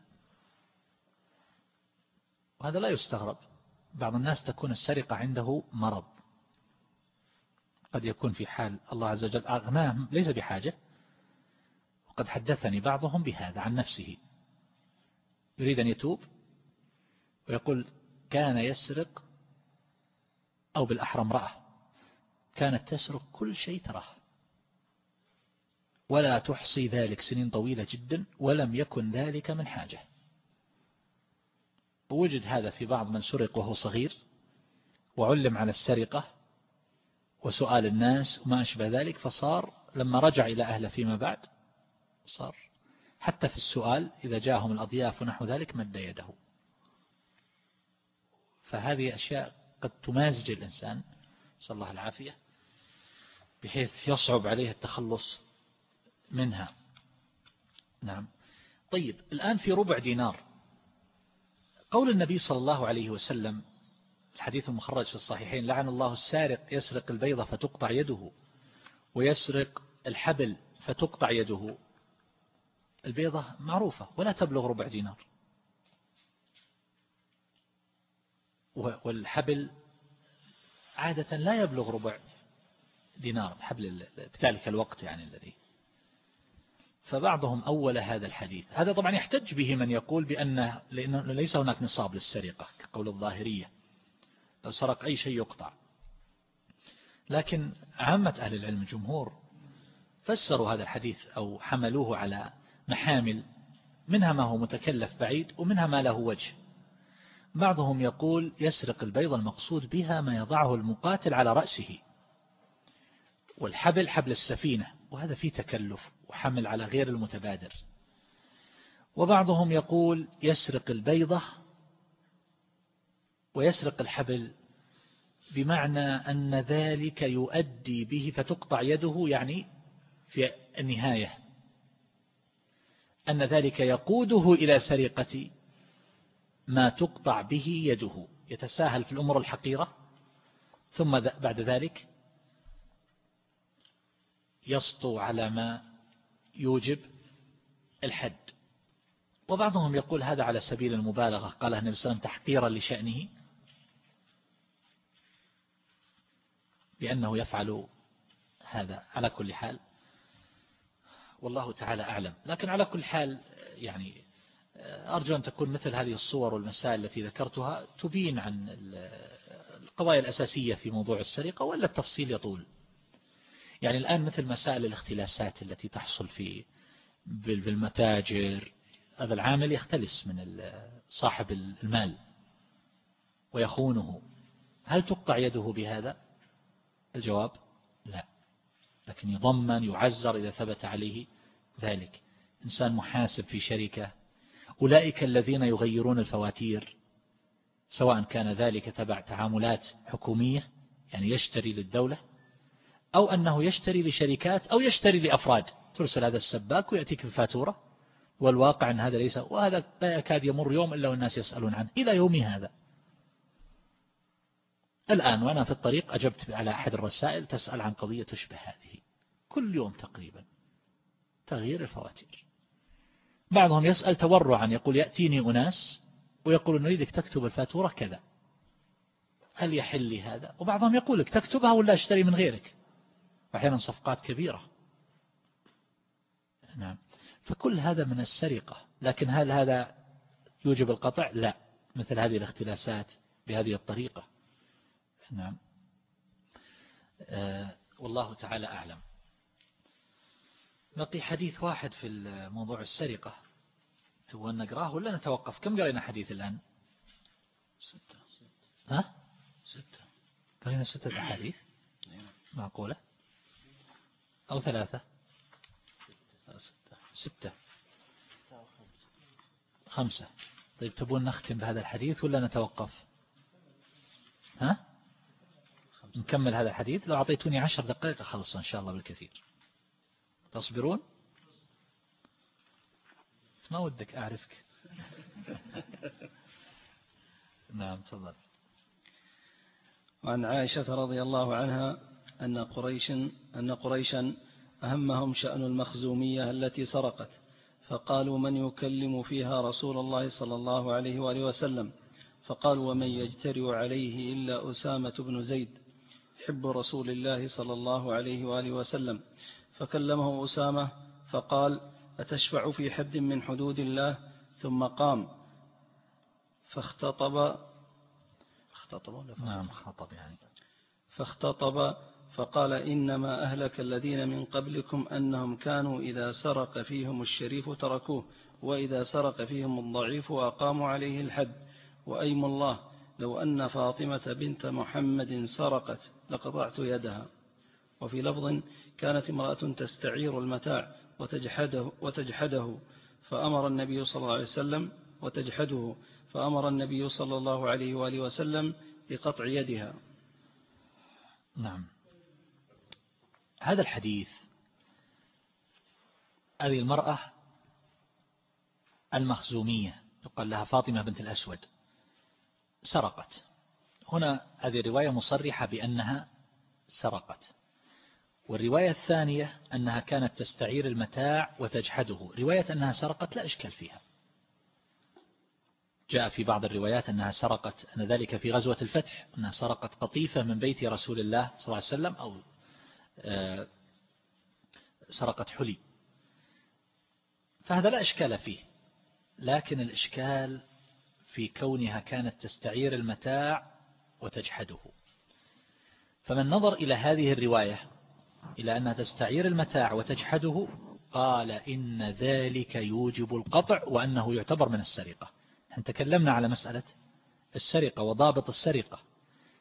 وهذا لا يستغرب. بعض الناس تكون السرقة عنده مرض. قد يكون في حال الله عز وجل أغناه ليس بحاجة. وقد حدثني بعضهم بهذا عن نفسه. يريد أن يتوب ويقول كان يسرق أو بالأحرى امرأة كانت تسرق كل شيء تراه. ولا تحصي ذلك سنين طويلة جدا ولم يكن ذلك من حاجة. ووجد هذا في بعض من سرق وهو صغير وعلم على السرقة وسؤال الناس وما أشبه ذلك فصار لما رجع إلى أهله فيما بعد صار حتى في السؤال إذا جاءهم الأضياف ونحو ذلك مد يده. فهذه أشياء قد تمازج الإنسان صلى الله العافية بحيث يصعب عليه التخلص منها. نعم. طيب الآن في ربع دينار. قول النبي صلى الله عليه وسلم الحديث المخرج في الصحيحين لعن الله السارق يسرق البيضة فتقطع يده ويسرق الحبل فتقطع يده. البيضة معروفة ولا تبلغ ربع دينار. والحبل عادة لا يبلغ ربع دينار الحبل بذلك الوقت يعني الذي. فبعضهم أول هذا الحديث. هذا طبعا يحتج به من يقول بأنه ليس هناك نصاب للسرقة كقول الظاهرية. لو سرق أي شيء يقطع. لكن عامة أهل العلم الجمهور فسروا هذا الحديث أو حملوه على محامل منها ما هو متكلف بعيد ومنها ما له وجه. بعضهم يقول يسرق البيض المقصود بها ما يضعه المقاتل على رأسه. والحبل حبل السفينة وهذا فيه تكلف وحمل على غير المتبادر. وبعضهم يقول يسرق البيضة ويسرق الحبل بمعنى أن ذلك يؤدي به فتقطع يده يعني في النهاية. أن ذلك يقوده إلى سرقة ما تقطع به يده. يتساهل في الأمور الحقيرة. ثم بعد ذلك يسطو على ما يوجب الحد. وبعضهم يقول هذا على سبيل المبالغة. قال النبي صلى الله عليه وسلم تحقيرا لشأنه بأنه يفعل هذا. على كل حال والله تعالى أعلم. لكن على كل حال يعني أرجو أن تكون مثل هذه الصور والمسائل التي ذكرتها تبين عن القضايا الأساسية في موضوع السرقة ولا التفصيل يطول. يعني الآن مثل مسائل الاختلاسات التي تحصل في بالمتاجر هذا العامل يختلس من صاحب المال ويخونه. هل تقطع يده بهذا؟ الجواب لا. لكن يضمن يعزر إذا ثبت عليه ذلك. إنسان محاسب في شركة. أولئك الذين يغيرون الفواتير. سواء كان ذلك تبع تعاملات حكومية يعني يشتري للدولة أو أنه يشتري لشركات أو يشتري لأفراد. ترسل هذا السباك ويأتيك بفاتورة والواقع أن هذا ليس وهذا لا يكاد يمر يوم إلا والناس يسألون عنه. إلى يوم هذا. الآن وأنا في الطريق أجبت على أحد الرسائل تسأل عن قضية تشبه هذه. كل يوم تقريبا. تغيير الفواتير. بعضهم يسأل تورعا يقول يأتيني أناس ويقول نريدك تكتب الفاتورة كذا. هل يحل لي هذا؟ وبعضهم يقول لك تكتبها ولا أشتري من غيرك؟ أحيانا صفقات كبيرة. نعم. فكل هذا من السرقة. لكن هل هذا يوجب القطع؟ لا. مثل هذه الاختلاسات بهذه الطريقة. نعم. آه والله تعالى أعلم. بقي حديث واحد في موضوع السرقة. تبغى نقرأه ولا نتوقف؟ كم قرينا حديث الآن؟ ستة. ها؟ ستة. قرينا ستة أحاديث؟ معقولة؟ أو ثلاثة؟ ستة. خمسة. طيب تبون نختم بهذا الحديث ولا نتوقف؟ ها؟ نكمل هذا الحديث؟ لو أعطيتوني عشر دقائق خلص إن شاء الله بالكثير. تصبرون؟ ما ودك أعرفك. نعم تفضل. وعن عائشة رضي الله عنها أن قريش أن قريشا أهمهم شأن المخزومية التي سرقت فقالوا من يكلم فيها رسول الله صلى الله عليه وآله وسلم؟ فقالوا ومن يجترئ عليه إلا أسامة بن زيد حب رسول الله صلى الله عليه وآله وسلم. فكلمه أسامة فقال أتشفع في حد من حدود الله؟ ثم قام. فاختطب. اختطب نعم خطب يعني. فاختطب فقال إنما أهلك الذين من قبلكم أنهم كانوا إذا سرق فيهم الشريف تركوه وإذا سرق فيهم الضعيف أقاموا عليه الحد. وأيم الله لو أن فاطمة بنت محمد سرقت لقطعت يدها. وفي لفظ كانت امرأة تستعير المتاع وتجحده, وتجحده فأمر النبي صلى الله عليه وسلم وتجحده فأمر النبي صلى الله عليه وآله وسلم بقطع يدها. نعم. هذا الحديث هذه المرأة المخزومية يقال لها فاطمة بنت الأسود سرقت. هنا هذه الرواية مصرحة بأنها سرقت. والرواية الثانية أنها كانت تستعير المتاع وتجحده. رواية أنها سرقت لا إشكال فيها. جاء في بعض الروايات أنها سرقت أن ذلك في غزوة الفتح أنها سرقت قطيفة من بيت رسول الله صلى الله عليه وسلم أو آه، سرقت حلي. فهذا لا إشكال فيه. لكن الإشكال في كونها كانت تستعير المتاع وتجحده. فمن نظر إلى هذه الرواية إلى أنها تستعير المتاع وتجحده قال إن ذلك يوجب القطع وأنه يعتبر من السرقة. نحن تكلمنا على مسألة السرقة وضابط السرقة.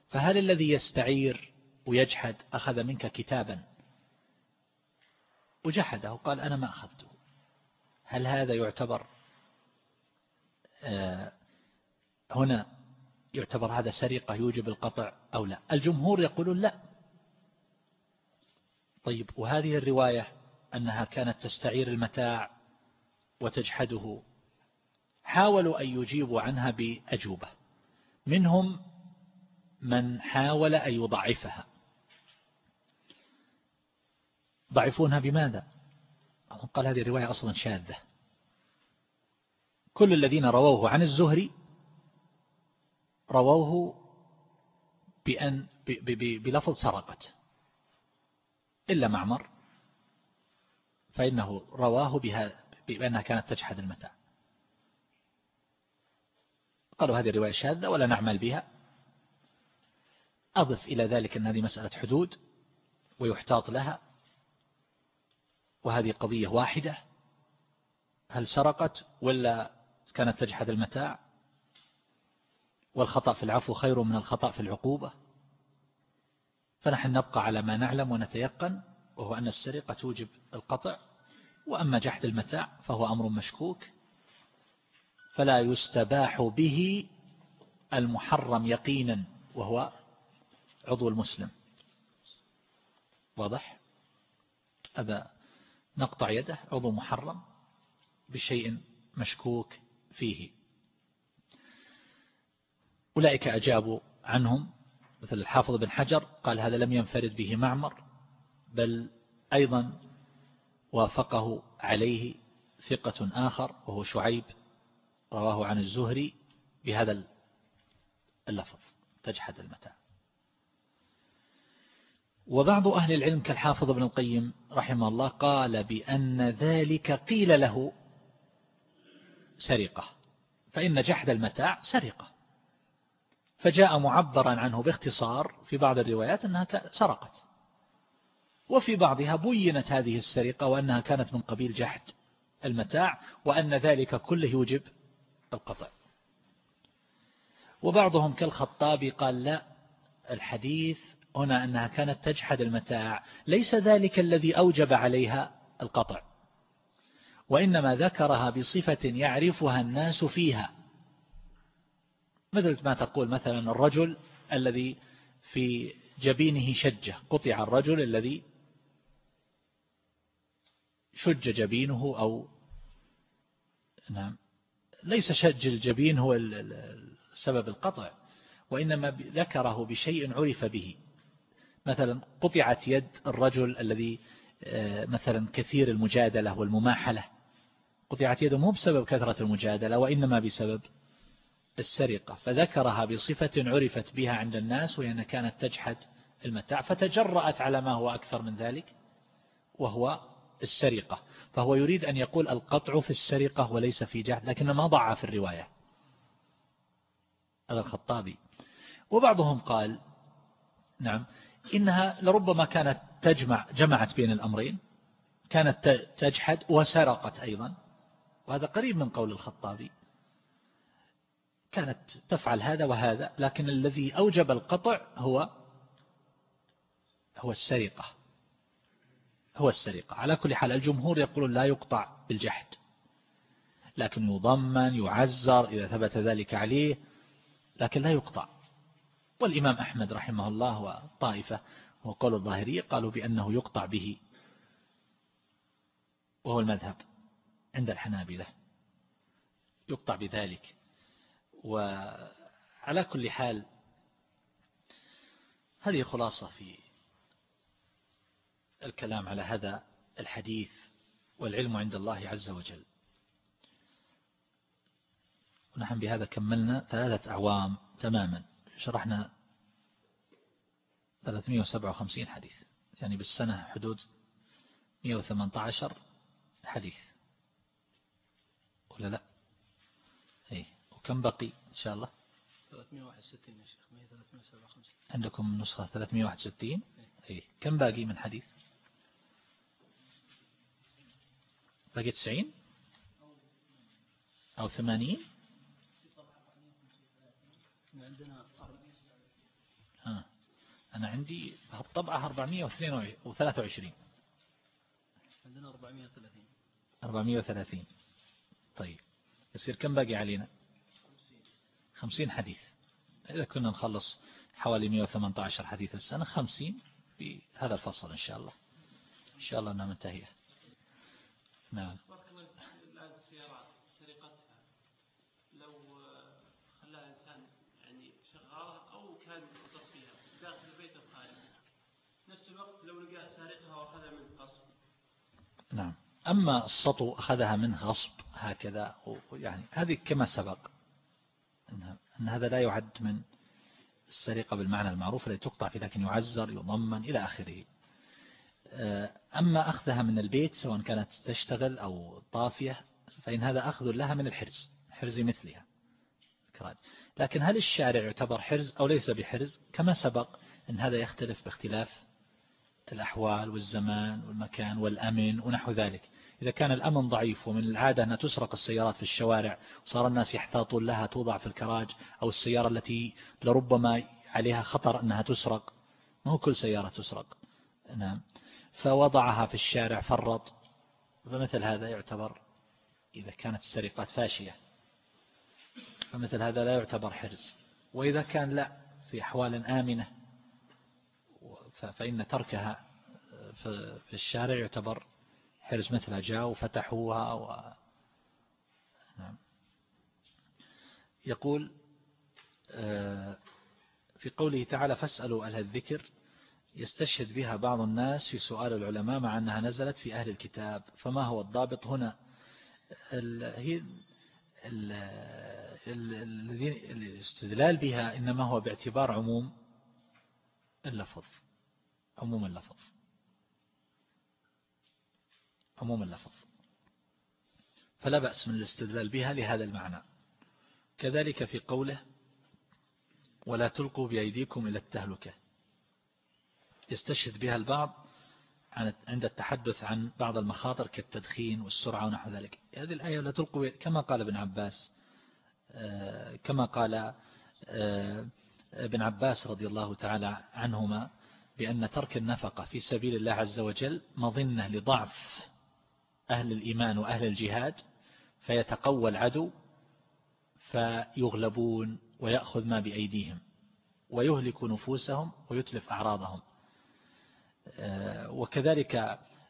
فهل الذي يستعير ويجحد أخذ منك كتابا؟ وجحده قال أنا ما أخذته. هل هذا يعتبر آه، هنا يعتبر هذا سرقة يوجب القطع أو لا؟ الجمهور يقولون لا. طيب وهذه الرواية أنها كانت تستعير المتاع وتجحده. حاولوا أن يجيبوا عنها بأجوبة. منهم من حاول أن يضعفها. ضعفونها بماذا؟ قال هذه الرواية أصلا شاذة. كل الذين رووه عن الزهري رووه بأن بلفظ سرقت. إلا معمر فإنه رواه بها بأنها كانت تجحد المتاع. قالوا هذه الرواية شاذة ولا نعمل بها. أضف إلى ذلك أن هذه مسألة حدود ويحتاط لها وهذه قضية واحدة. هل سرقت ولا كانت تجحد المتاع؟ والخطأ في العفو خير من الخطأ في العقوبة. فنحن نبقى على ما نعلم ونتيقن وهو أن السرقة توجب القطع وأما جحد المتاع فهو أمر مشكوك فلا يستباح به المحرم يقينا وهو عضو المسلم. واضح؟ هذا نقطع يده عضو محرم بشيء مشكوك فيه. أولئك أجابوا عنهم مثل الحافظ بن حجر قال هذا لم ينفرد به معمر بل أيضا وافقه عليه ثقة آخر وهو شعيب رواه عن الزهري بهذا اللفظ تجحد المتاع وبعض أهل العلم كالحافظ ابن القيم رحمه الله قال بأن ذلك قيل له سرقة فإن جحد المتاع سرقة. فجاء معبرا عنه باختصار في بعض الروايات أنها سرقت. وفي بعضها بينت هذه السرقة وأنها كانت من قبيل جحد المتاع وأن ذلك كله يوجب القطع. وبعضهم كالخطابي قال لا الحديث هنا أنها كانت تجحد المتاع ليس ذلك الذي أوجب عليها القطع. وإنما ذكرها بصفة يعرفها الناس فيها مثل ما تقول مثلا الرجل الذي في جبينه شجة قطع الرجل الذي شج جبينه أو نعم ليس شج الجبين هو سبب القطع وإنما ذكره بشيء عرف به. مثلا قطعت يد الرجل الذي آه، مثلا كثير المجادلة والمماحلة. قطعت يده مو بسبب كثرة المجادلة وإنما بسبب السرقة فذكرها بصفة عرفت بها عند الناس وهي كانت تجحد المتاع فتجرأت على ما هو أكثر من ذلك وهو السرقة. فهو يريد أن يقول القطع في السرقة وليس في جحد لكن ما ضع في الرواية. هذا الخطابي. وبعضهم قال نعم إنها لربما كانت تجمع جمعت بين الأمرين كانت تجحد وسرقت أيضا وهذا قريب من قول الخطابي. كانت تفعل هذا وهذا لكن الذي أوجب القطع هو هو السرقة. هو السرقة. على كل حال الجمهور يقولون لا يقطع بالجحد. لكن يضمن يعزر إذا ثبت ذلك عليه لكن لا يقطع. والإمام أحمد رحمه الله وطائفة وقول الظاهرية قالوا بأنه يقطع به. وهو المذهب عند الحنابلة. يقطع بذلك. وعلى كل حال هذه خلاصة في الكلام على هذا الحديث والعلم عند الله عز وجل. ونحن بهذا كملنا ثلاثة أعوام تماما. شرحنا 357 حديث. يعني بالسنة حدود 118 حديث. ولا لا؟ وكم بقي إن شاء الله؟ 361 يا شيخ ما هي 357 عندكم نسخة 361 اي كم باقي من حديث؟ باقي 90 أو 80 عندنا ها أنا عندي الطبعة 423 عندنا 430 430 طيب يصير كم باقي علينا؟ 50 حديث. إذا كنا نخلص حوالي 118 حديث السنة 50 في هذا الفصل إن شاء الله. إن شاء الله أنها منتهية. نعم. نعم. أما السطو أخذها منه غصب هكذا يعني هذه كما سبق. أن هذا لا يعد من السرقة بالمعنى المعروف التي تقطع فيه لكن يعزر يضمن إلى آخره. آه، أما أخذها من البيت سواء كانت تشتغل أو طافية فإن هذا أخذ لها من الحرز حرز مثلها. لكن هل الشارع يعتبر حرز أو ليس بحرز؟ كما سبق أن هذا يختلف باختلاف الأحوال والزمان والمكان والأمن ونحو ذلك. إذا كان الأمن ضعيف ومن العادة أن تسرق السيارات في الشوارع وصار الناس يحتاطون لها توضع في الكراج أو السيارة التي لربما عليها خطر أنها تسرق. ما هو كل سيارة تسرق. نعم. فوضعها في الشارع فرط. فمثل هذا يعتبر إذا كانت السرقات فاشية. فمثل هذا لا يعتبر حرز وإذا كان لا في أحوال آمنة فإن تركها في الشارع يعتبر حرز مثل جاء وفتحوها و... نعم. يقول آه، في قوله تعالى فاسألوا أهل الذكر. يستشهد بها بعض الناس في سؤال العلماء مع أنها نزلت في أهل الكتاب. فما هو الضابط هنا؟ هي الاستدلال بها إنما هو باعتبار عموم اللفظ عموم اللفظ. عموم اللفظ. فلا بأس من الاستدلال بها لهذا المعنى. كذلك في قوله ولا تلقوا بأيديكم إلى التهلكة. يستشهد بها البعض عند التحدث عن بعض المخاطر كالتدخين والسرعة ونحو ذلك. هذه الآية لا تلقوا كما قال ابن عباس آه، كما قال آه، ابن عباس رضي الله تعالى عنهما بأن ترك النفقة في سبيل الله عز وجل مظنة لضعف أهل الإيمان وأهل الجهاد فيتقوى العدو فيغلبون ويأخذ ما بأيديهم ويهلك نفوسهم ويتلف أعراضهم. آه، وكذلك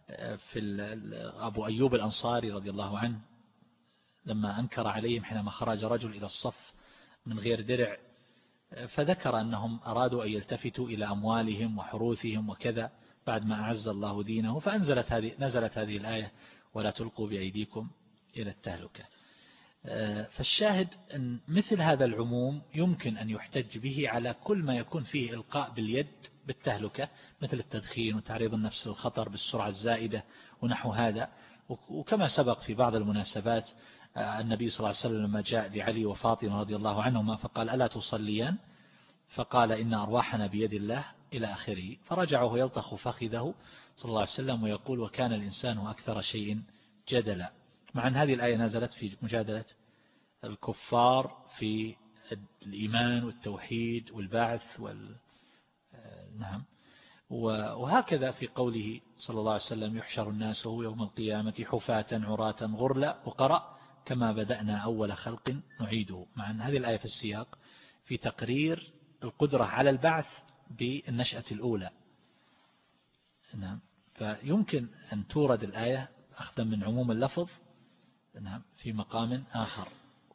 آه، في أبو أيوب الأنصاري رضي الله عنه لما أنكر عليهم حينما خرج رجل إلى الصف من غير درع فذكر أنهم أرادوا أن يلتفتوا إلى أموالهم وحروثهم وكذا بعد ما أعز الله دينه فأنزلت هذه نزلت هذه الآية ولا تلقوا بأيديكم إلى التهلكة. فالشاهد أن مثل هذا العموم يمكن أن يحتج به على كل ما يكون فيه إلقاء باليد بالتهلكة مثل التدخين وتعريض النفس للخطر بالسرعة الزائدة ونحو هذا. وكما سبق في بعض المناسبات النبي صلى الله عليه وسلم لما جاء لعلي وفاطمة رضي الله عنهما فقال ألا تصليان؟ فقال إن أرواحنا بيد الله إلى آخره. فرجع وهو يلطخ فخذه صلى الله عليه وسلم ويقول وكان الإنسان أكثر شيء جدلا. مع أن هذه الآية نزلت في مجادلة الكفار في الإيمان والتوحيد والبعث وال نعم. وهكذا في قوله صلى الله عليه وسلم يحشر الناس يوم القيامة حفاة عراة غرلا وقرأ كما بدأنا أول خلق نعيده. مع أن هذه الآية في السياق في تقرير القدرة على البعث بالنشأة الأولى. نعم. فيمكن أن تورد الآية أخذا من عموم اللفظ نعم في مقام آخر.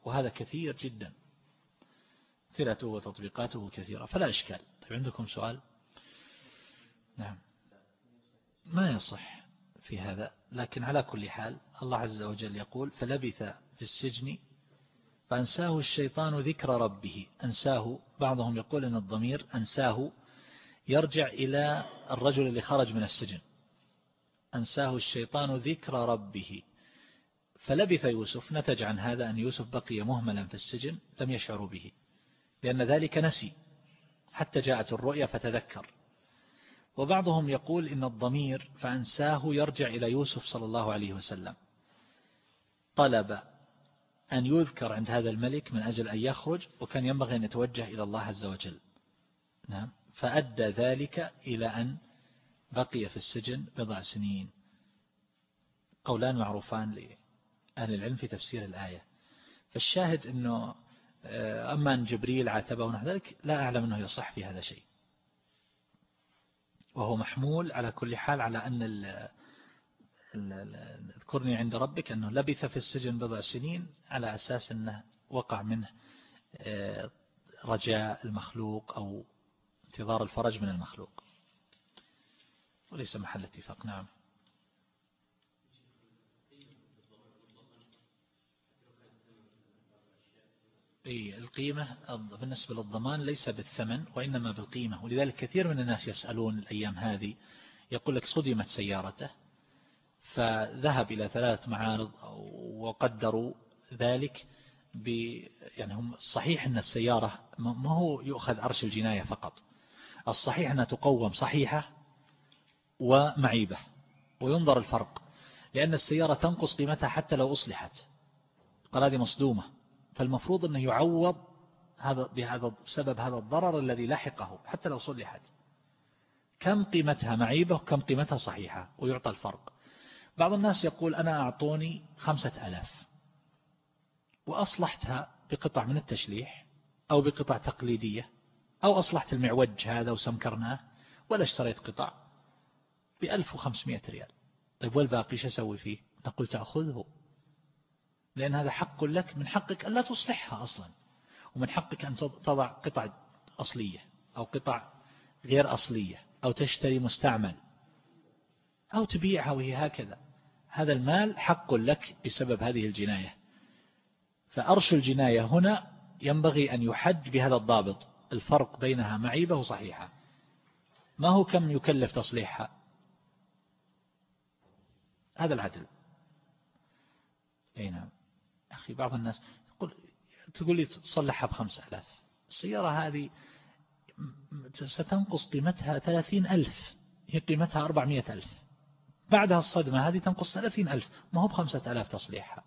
وهذا كثير جدا. ثلاته وتطبيقاته كثيرة. فلا إشكال. طيب عندكم سؤال؟ نعم. ما يصح في هذا؟ لكن على كل حال الله عز وجل يقول فلبث في السجن فأنساه الشيطان ذكر ربه. أنساه. بعضهم يقول أن الضمير أنساه. يرجع إلى الرجل اللي خرج من السجن. أنساه الشيطان ذكر ربه. فلبث يوسف نتج عن هذا أن يوسف بقي مهملا في السجن لم يشعروا به لأن ذلك نسي حتى جاءت الرؤيا فتذكر. وبعضهم يقول إن الضمير فأنساه يرجع إلى يوسف صلى الله عليه وسلم. طلب أن يذكر عند هذا الملك من أجل أن يخرج وكان ينبغي أن يتوجه إلى الله عز وجل. نعم. فأدى ذلك إلى أن بقي في السجن بضع سنين. قولان معروفان لأهل العلم في تفسير الآية. فالشاهد أنه آه، أما أن جبريل عاتبه ونحو ذلك لا أعلم أنه يصح في هذا شيء. وهو محمول على كل حال على أن اذكرني عند ربك أنه لبث في السجن بضع سنين على أساس أنه وقع منه آه، رجاء المخلوق أو انتظار الفرج من المخلوق. وليس محل اتفاق. نعم. أي القيمة بالنسبة للضمان ليس بالثمن وإنما بالقيمة. ولذلك كثير من الناس يسألون الأيام هذه يقول لك صدمت سيارته فذهب إلى ثلاث معارض وقدروا ذلك ب يعني هم صحيح أن السيارة ما هو يؤخذ أرش الجناية فقط. الصحيح أنها تقوم صحيحة ومعيبة وينظر الفرق لأن السيارة تنقص قيمتها حتى لو أصلحت. قال هذه مصدومة فالمفروض أنه يعوض هذا بهذا بسبب هذا الضرر الذي لحقه حتى لو صلحت. كم قيمتها معيبة وكم قيمتها صحيحة؟ ويعطى الفرق. بعض الناس يقول أنا أعطوني خمسة ألاف وأصلحتها بقطع من التشليح أو بقطع تقليدية. أو أصلحت المعوج هذا وسمكرناه ولا اشتريت قطع بألف وخمسمائة ريال. طيب والباقي شو أسوي فيه؟ نقول تأخذه. لأن هذا حق لك من حقك أن لا تصلحها أصلا ومن حقك أن تضع قطع أصلية أو قطع غير أصلية أو تشتري مستعمل أو تبيعها وهي هكذا. هذا المال حق لك بسبب هذه الجناية. فأرش الجناية هنا ينبغي أن يحج بهذا الضابط. الفرق بينها معيبة وصحيحة. ما هو كم يكلف تصليحها هذا العدل. أي نعم. أخي بعض الناس يقول تقول لي تصلحها بخمسة ألاف. السيارة هذه ستنقص قيمتها ثلاثين ألف. هي قيمتها أربعمائة ألف. بعدها الصدمة هذه تنقص ثلاثين ألف. ما هو بخمسة ألاف تصليحها؟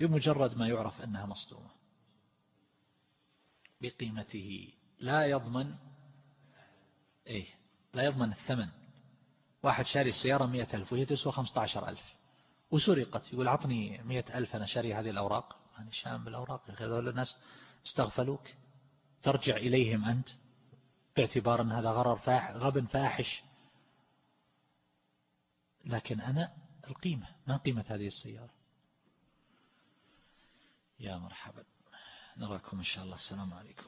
بمجرد ما يعرف أنها مصدومة. بقيمته. لا يضمن إيه لا يضمن الثمن. واحد شاري السيارة مئة ألف وهي تسوى خمسة عشر ألف. وسرقت يقول عطني مئة ألف أنا شاري هذه الأوراق. أنا شام بالأوراق. هذول الناس استغفلوك. ترجع إليهم أنت. باعتبار أن هذا غرر فاح غب فاحش. لكن أنا القيمة. ما قيمة هذه السيارة. يا مرحبا. نراكم إن شاء الله. السلام عليكم